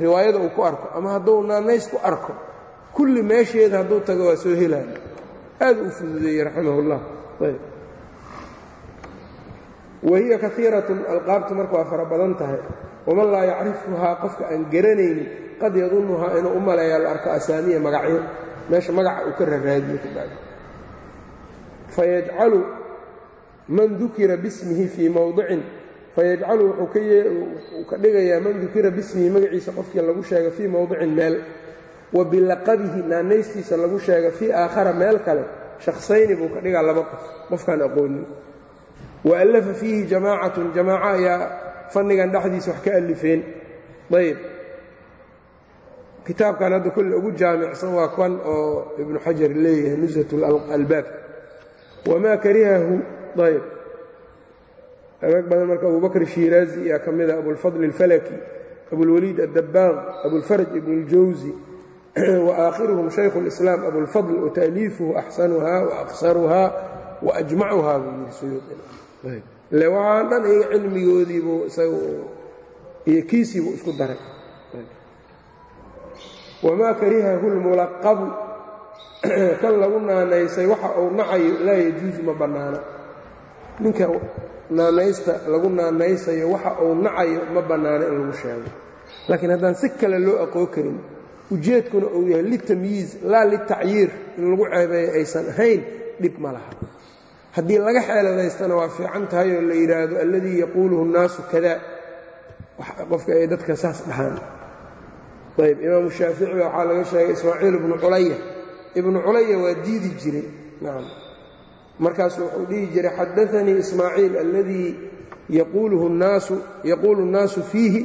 riwaayada uu ku arko ama hadduu naanays ku arko kulli meesheeda hadduu tago waa soo helaya aad u fududeeyey raximah اllah wahiya kaiiratun alqaabtu marka waa fara badan tahay. Waman laa yacrifuhaa qofka aan garanaynin qad yadunuhaa inuu u maleeyaa la asaamiya magacyo. Meesha magaca uu ka raraadiyo kabacdi fayajcalu man dukira bismihi fii mowdicin fayajcalu wuxuu ka dhigayaa man dukira bismihi magaciisa qofkii lagu sheega fii mowdicin meel wa bilaqabihi naanaystiisa lagu sheega fii aakhara meel kale shakhsayni buu ka dhigaa laba qof qofkaan aqoonin. Wa allafa fiihi jamaacatun jamaaco ayaa fannigan dhexdiisa wax ka alifeen ayb kitaabkan hadda kolle ugu jaamicsan waa kan oo ibnu xajar leeyahay nushat albaab. Wamaa karihahu ayb rag badan marka abubakr shiiraazi ayaa ka mida abulfadl اlfalaki abulwaliid addabaaq abulfaraj ibn اljawsi waakhiruhum shaykhu اlislaam abulfadl wata'liifuhu axsanuhaa waaqsaruhaa waajmacuhaa buu yidhi suyuuile waxaan dhan iyaga cilmigoodiibuu isaga iyo kiisiibuu isku daray. Wamaa karihahu lmulaqabu kan lagu naanaysay waxa uu nacayo laa yajuusu ma bannaana ninka naanaysta lagu naanaysayo waxa uu nacayo ma bannaano in lagu sheego. Laakiin haddaan si kale loo aqoon karin ujeedkuna uu yahay litamyiiz laa litacyiir in lagu ceebeeyo aysan ahayn dhib ma laha. Haddii laga xeeladaystana waa fiican tahay oo la yidhaahdo alladii yaquuluhu nnaasu kada qofka ay dadka saas dhahaan. Ayb imaamu shaafici waxaa laga sheegay ismaaciil ibnu culaya ibnu culaya waa diidi jiray. Nacam markaasu wuxuu dhihi jiray xadaanii ismaaciil alladii yaquulu nnaasu fiihi?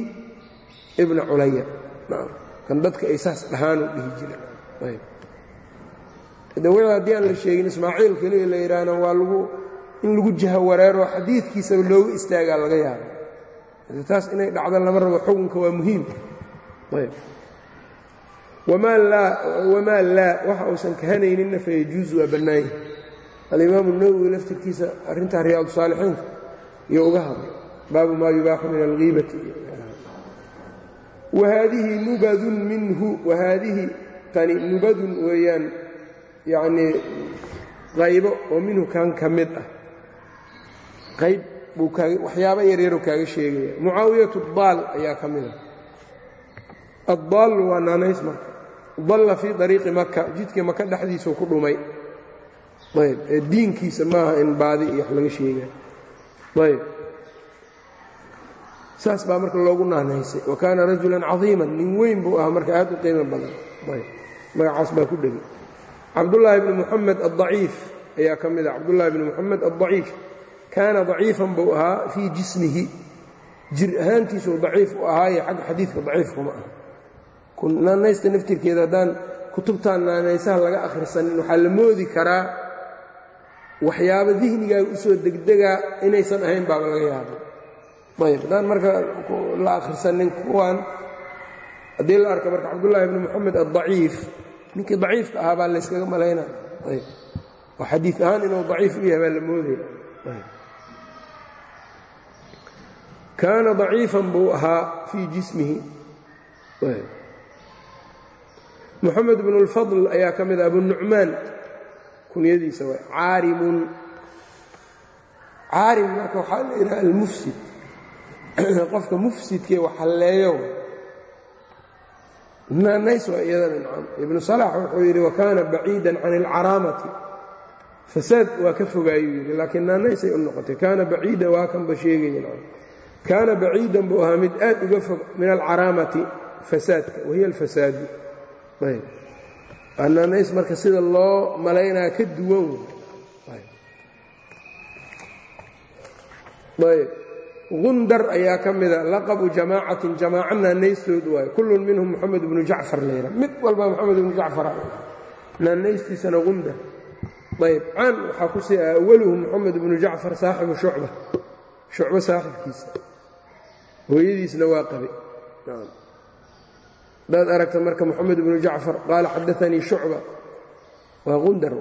Ibna culaya nacam kan dadka ay saas dhahaanuu dhihi jiray ayb. De wixii haddii aan la sheegin ismaaciil keliya la yidhaahna waa lagu in lagu jaha xadiidkiisaba looga istaagaa laga yaaba taas inay dhacdo lama rabo xukunka waa muhiim. Wamaa laa waxa uusan kahanayninna fayajuusu waa bannaanya alimaamu nawowi laftirkiisa arrintaa riyaadu saalixiinka iyo uga hadlay. Baabu maa yubaaxu min alghiibati wahaadihi nubadun minhu wahaadihi tani nubadun weeyaan yacnii qaybo oo minhu kan ka mid ah qayb buu kaaga waxyaaba yaryaruu kaaga sheegaya mucaawiyatu daal ayaa ka mid ah addaallu waa naanays marka dalla fii ariiqi maka jidkii maka dhexdiisuu ku dhumay ayb ee diinkiisa maaha in baadi iyo wax laga sheegay ayb saas baa marka loogu naanaysay. Wa kaana rajulan cadiiman nin weyn buu ahaa marka aad u qiimo badan. Magacaas baa ku dhegay. Cabdullaahi bni muxamed addaciif ayaa ka mid ah. Cabdullaahi bni muxamed addaciif kaana daciifan buu ahaa fii jismihi. Jir ahaantiisuu daciif u ahaaye xagga xadiidka daciifkuma ah naanaysta naftirkeeda haddaan kutubtaan naanaysaha laga akhrisanin waxaa la moodi karaa waxyaabo dihnigaaga u soo degdegaa inaysan ahayn baaba laga yaaba ayb haddaan marka la akhrisanin kuwan haddii la arka marka cabdullaahi bni moxamed addaciif ninkii daciifka ahaa baa layskaga malaynaya ayb oo xadiid ahaan inuu daciif u yahay baa la moodaya kaana daciifan buu ahaa fii jismihi. Moxamed bnu اlfadl ayaa ka mid ah abunucmaan kunyadiisa waay. Caarimun. Caarim marka waxaa la yidhaha almufsid qofka mufsidkee wax halleeyo naanays waa iyadana nacam ibnu salax wuxuu yidhi wakaana baciidan can اlcaraamati fasaad waa ka fogaayuu yidhi laakiin naanaysay u noqotay. Kaana baciida waa kanba sheegaya nacam kaana baciidan buu ahaa mid aad uga fog min alcaraamati fasaadka wahiya alfasaadu. Ayb. Naanays marka sida loo malaynaya ka duwan. Ayb gundar ayaa ka mida laqabu jamaacatin jamaaca naanaystood waayo kullun minhum moxamed bnu jacfar layra mid walba moxamed bnu jacfar naanaystiisana gundar. Ayb caan waxaa ku sii ah awaluhu moxamed bnu jacfar saaxibu shucba. Shucbo saaxibkiisa. Hooyadiisna waa qabay hadaad aragta marka moxamed bnu jacfar qaala xadaanii shucba. Waa gundar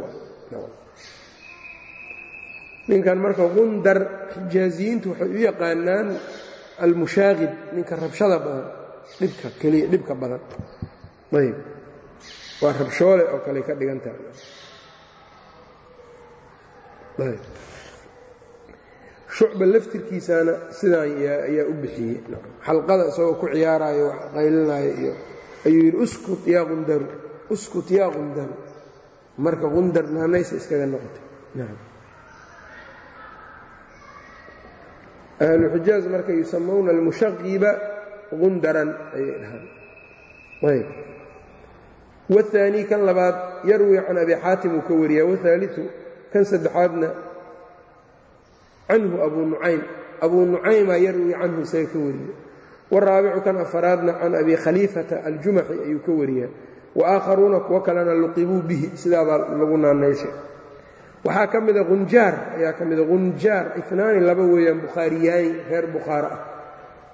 ninkan marka gundar xijaaziyiintu waxay u yaqaanaan almushaaqib ninka rabshada badan dhibka keliya dhibka badan. Ayb waa rabshoole oo kale ka dhigantaha shucba laftirkiisana sidaan ayaa u bixiyey. Xalqada isagoo ku ciyaaraayo wax qaylinaayo iyo ayuu yidhi uskut yaa qundaru uskut yaa qundaru marka qundar naanaysa iskaga noqotay ahluxujaaj marka yusamuna almushaqiba qundaran ayay dhahaan waani kan labaad yarwi can abi xaatim uu ka wariya waaliu kan saddexaadna canhu abu nucaym. Abuu nucaymaa yarwi canhu isaga ka wariya waraabicu kan afaraadna can abi khaliifata aljumaxi ayuu ka wariyaa. Wa aakharuuna kuwo kalena luqibuu bihi sidaabaa lagu naanaysha waxaa ka mida hunjaar ayaa ka mida hunjaar ifnaani laba weeyaan bukhaariyaani reer bukhaara ah.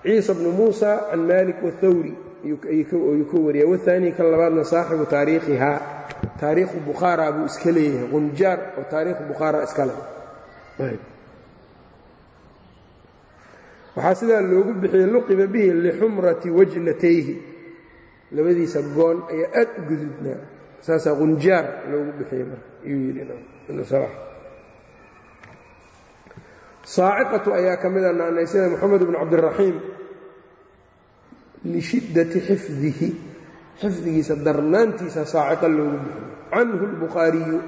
Ciisa bnu muusa can malik wathawri ayuu ka wariya wahaanii kan labaadna saaxibu taariikhihaa. Taariikhu bukhaara buu iska leeyahay hunjaar oo taariikhu bukhaara iska leh. Waxaa sidaa loogu bixiyey luqiba bihi lixumrati wajnatayhi. Labadiisa goon ayaa aad u gududnaa saasaa hunjaar loogu bixiyey marka. Ayuu yidhi saaciqatu ayaa ka mida naanaysada moxamed bn cabdiraxiim lishiddati xifdihi xifdigiisa darnaantiisa saaciqa loogu bixiyo canhu albukhaariyu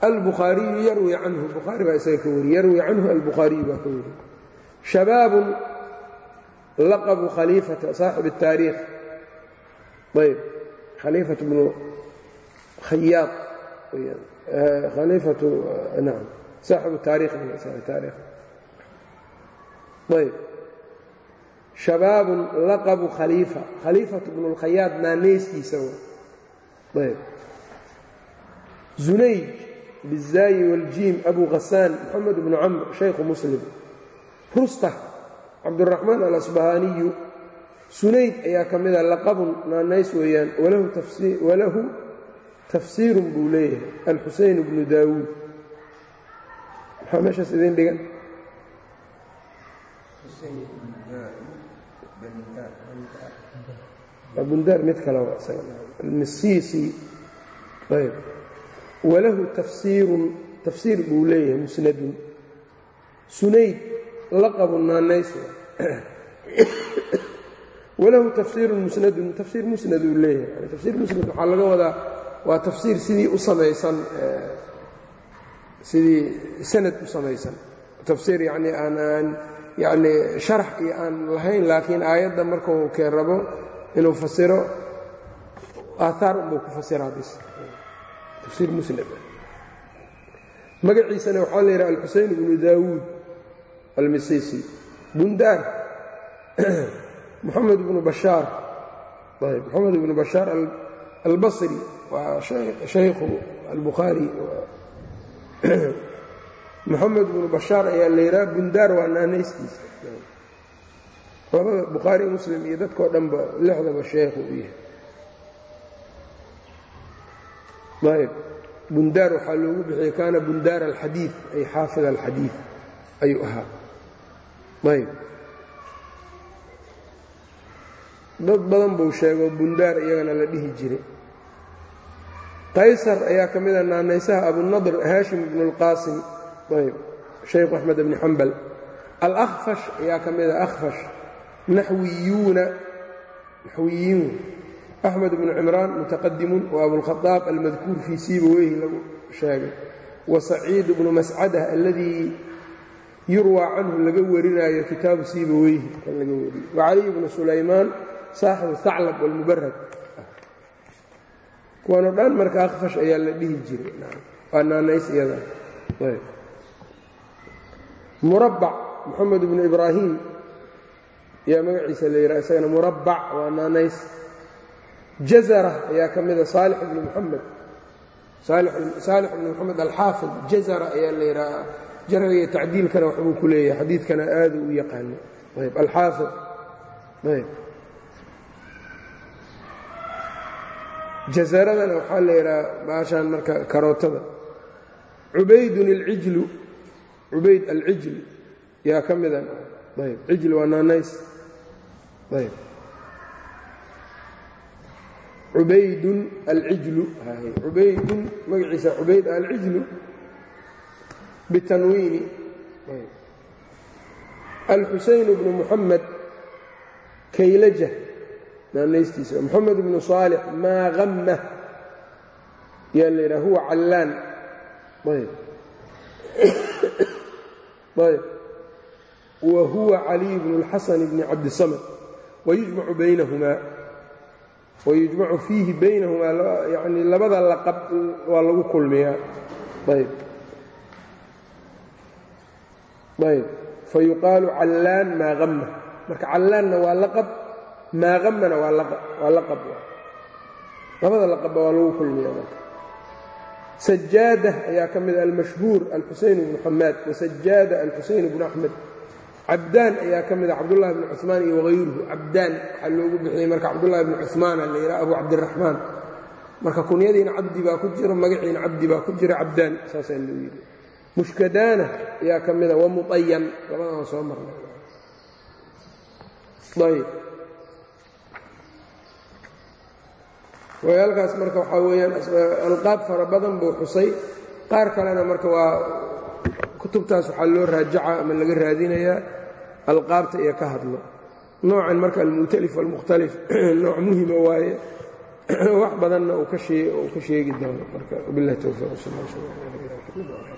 albukhaariyu yarwi canhu bukhaari baa isaga ka wariye yarwi canhu albukhaariyu baa ka wariye shabaabun laqabu khaliifata saaxib الtaariikh ayb khaliifat bnu khayaad khaliifatu nam saaxibu taarikh taarikh ayb. Shabaabun laqabu khaliifa. Khaliifatu bnu اlkhayaad naanayskiisa ayb. Zunayj bizaayi wاljiim abu khasaan moxamed bnu camr shaykhu muslim. Rusta cabduraxmaan alasbahaaniyu sunayd ayaa ka mida laqabun naanays weeyaan walahu tafsiirun buu leeyahay. Alxuseyn bnu daawuud. Maxaa meeshaas idin dhigan. Bundaar mid kale almisiisi ayb. Walahu tafsiirun tafsiir buu leeyahay musnadun. Sunayd laqabu naanays walahu tafsiirun musnadun. Tafsiir musnad uu leeyahay. Tafsiir musnad waxaa laga wadaa waa tafsiir sidii u samaysan sidii sanad u samaysan. Tafsiir yacnii aan aan sharax iyo aan lahayn laakiin aayadda markuu keen rabo inuu fasiro aaaar unbuu ku fasiraa bis tafsiir musnad magaciisana waxaa la yidhaha alxuseyn bnu daawuud almisisi. Bundaar. Moxamed bnu bashaar. Ayb moxamed bnu bashaar albasri waa shaykhu albukhaari moxamed bnu bashaar ayaa la yidhaha bundaar waa naanaystiisa. Labada bukhaari muslim iyo dadkao dhanba lixdaba sheekhu u yahay. Ayb bundaar waxaa loogu bixiyey kaana bundaar alxadiid ay xaafid alxadiid ayuu ahaa. Ayb dad badan buu sheego bundaar iyagana la dhihi jiray qaysar ayaa ka mida naanaysaha abunadr haashim ibnu اlqaasim ayb shaykhu axmed bni xambal alakfash ayaa ka mida akhfash naxwiyuuna naxwiyiin axmed bnu cimraan mutaqadimun wa abulkhaaab almadkuur fii siibaweyhi lagu sheegay. Wa saciid bnu mascadah alladii yurwaa canhu laga warinaayo kitaabu siibaweyhi kan laga wariyo wa caliy bnu sulaymaan saaxibu haclab walmubarad kuwanoo dhan marka akfash ayaa la dhihi jiray. Waa naanays iyada. Murabbac moxamed bnu ibraahim ayaa magaciisa la yidhaha isagana murabbac waa naanays. Jazara ayaa ka mida saalix ibnu muxamed saalix ibnu moxamed alxaafid jazara ayaa la yidhaha jarxiga iyo tacdiilkana waxbuu ku leeyahay. Xadiidkana aadu u yaqaano. Ayb. Alxaafid ayb jazaradana waxaa la yidhaha baashaan marka karootada. Cubaydun alcijlu cubayd alcijl yaa ka mida ayb cijl waa naanays. Ayb. Cubaydun alcijlu cubaydun magaciisa cubayd alcijlu bitanwiini. Alxuseyn bnu muxamed kaylaja naanaystiisa moxamed bnu saalix maa hamma yaa la yidhaha huwa callaan. Ayb. Ayb. Wa huwa caliy bnu اlxasan bni cabdisamad. Wayujmacu baynahumaa. Wayujmacu fiihi baynahumaa. Yani labada laqab waa lagu kulmiyaa. Ayb. Ayb. Fayuqaalu callaan maa hamma marka callaanna waa laqab maa amana waa waa labada laqaba waa lagu kulmiya sajaada ayaa ka mida ah almashhuur alxuseyn bnu xamaad wasajaada alxuseyn bnu axmed cabdaan ayaa ka mida ah cabdulahi bni cumaan iyo wayruhu cabdaan waxaa loogu bixiyey marka cabdulahi bni cumaana layidhaha abu cabdiraxmaan marka kunyadiina cabdi baa ku jiro magaciina cabdi baa ku jira cabdaan saasaa loo yidhi mushkadaana ayaa ka mida ah wamuayan labadan soo marnay. Ayb wayaalkaas marka waxaa weeyaan alqaab fara badan buu xusay. Qaar kalena marka waa kutubtaas waxaa loo raajaca ama laga raadinayaa alqaabta iyo ka hadlo. Noocan marka almu'talif walmukhtalif nooc muhima waaye wax badanna uu ka sheegi doono. Marka wabilahi towfiiq sal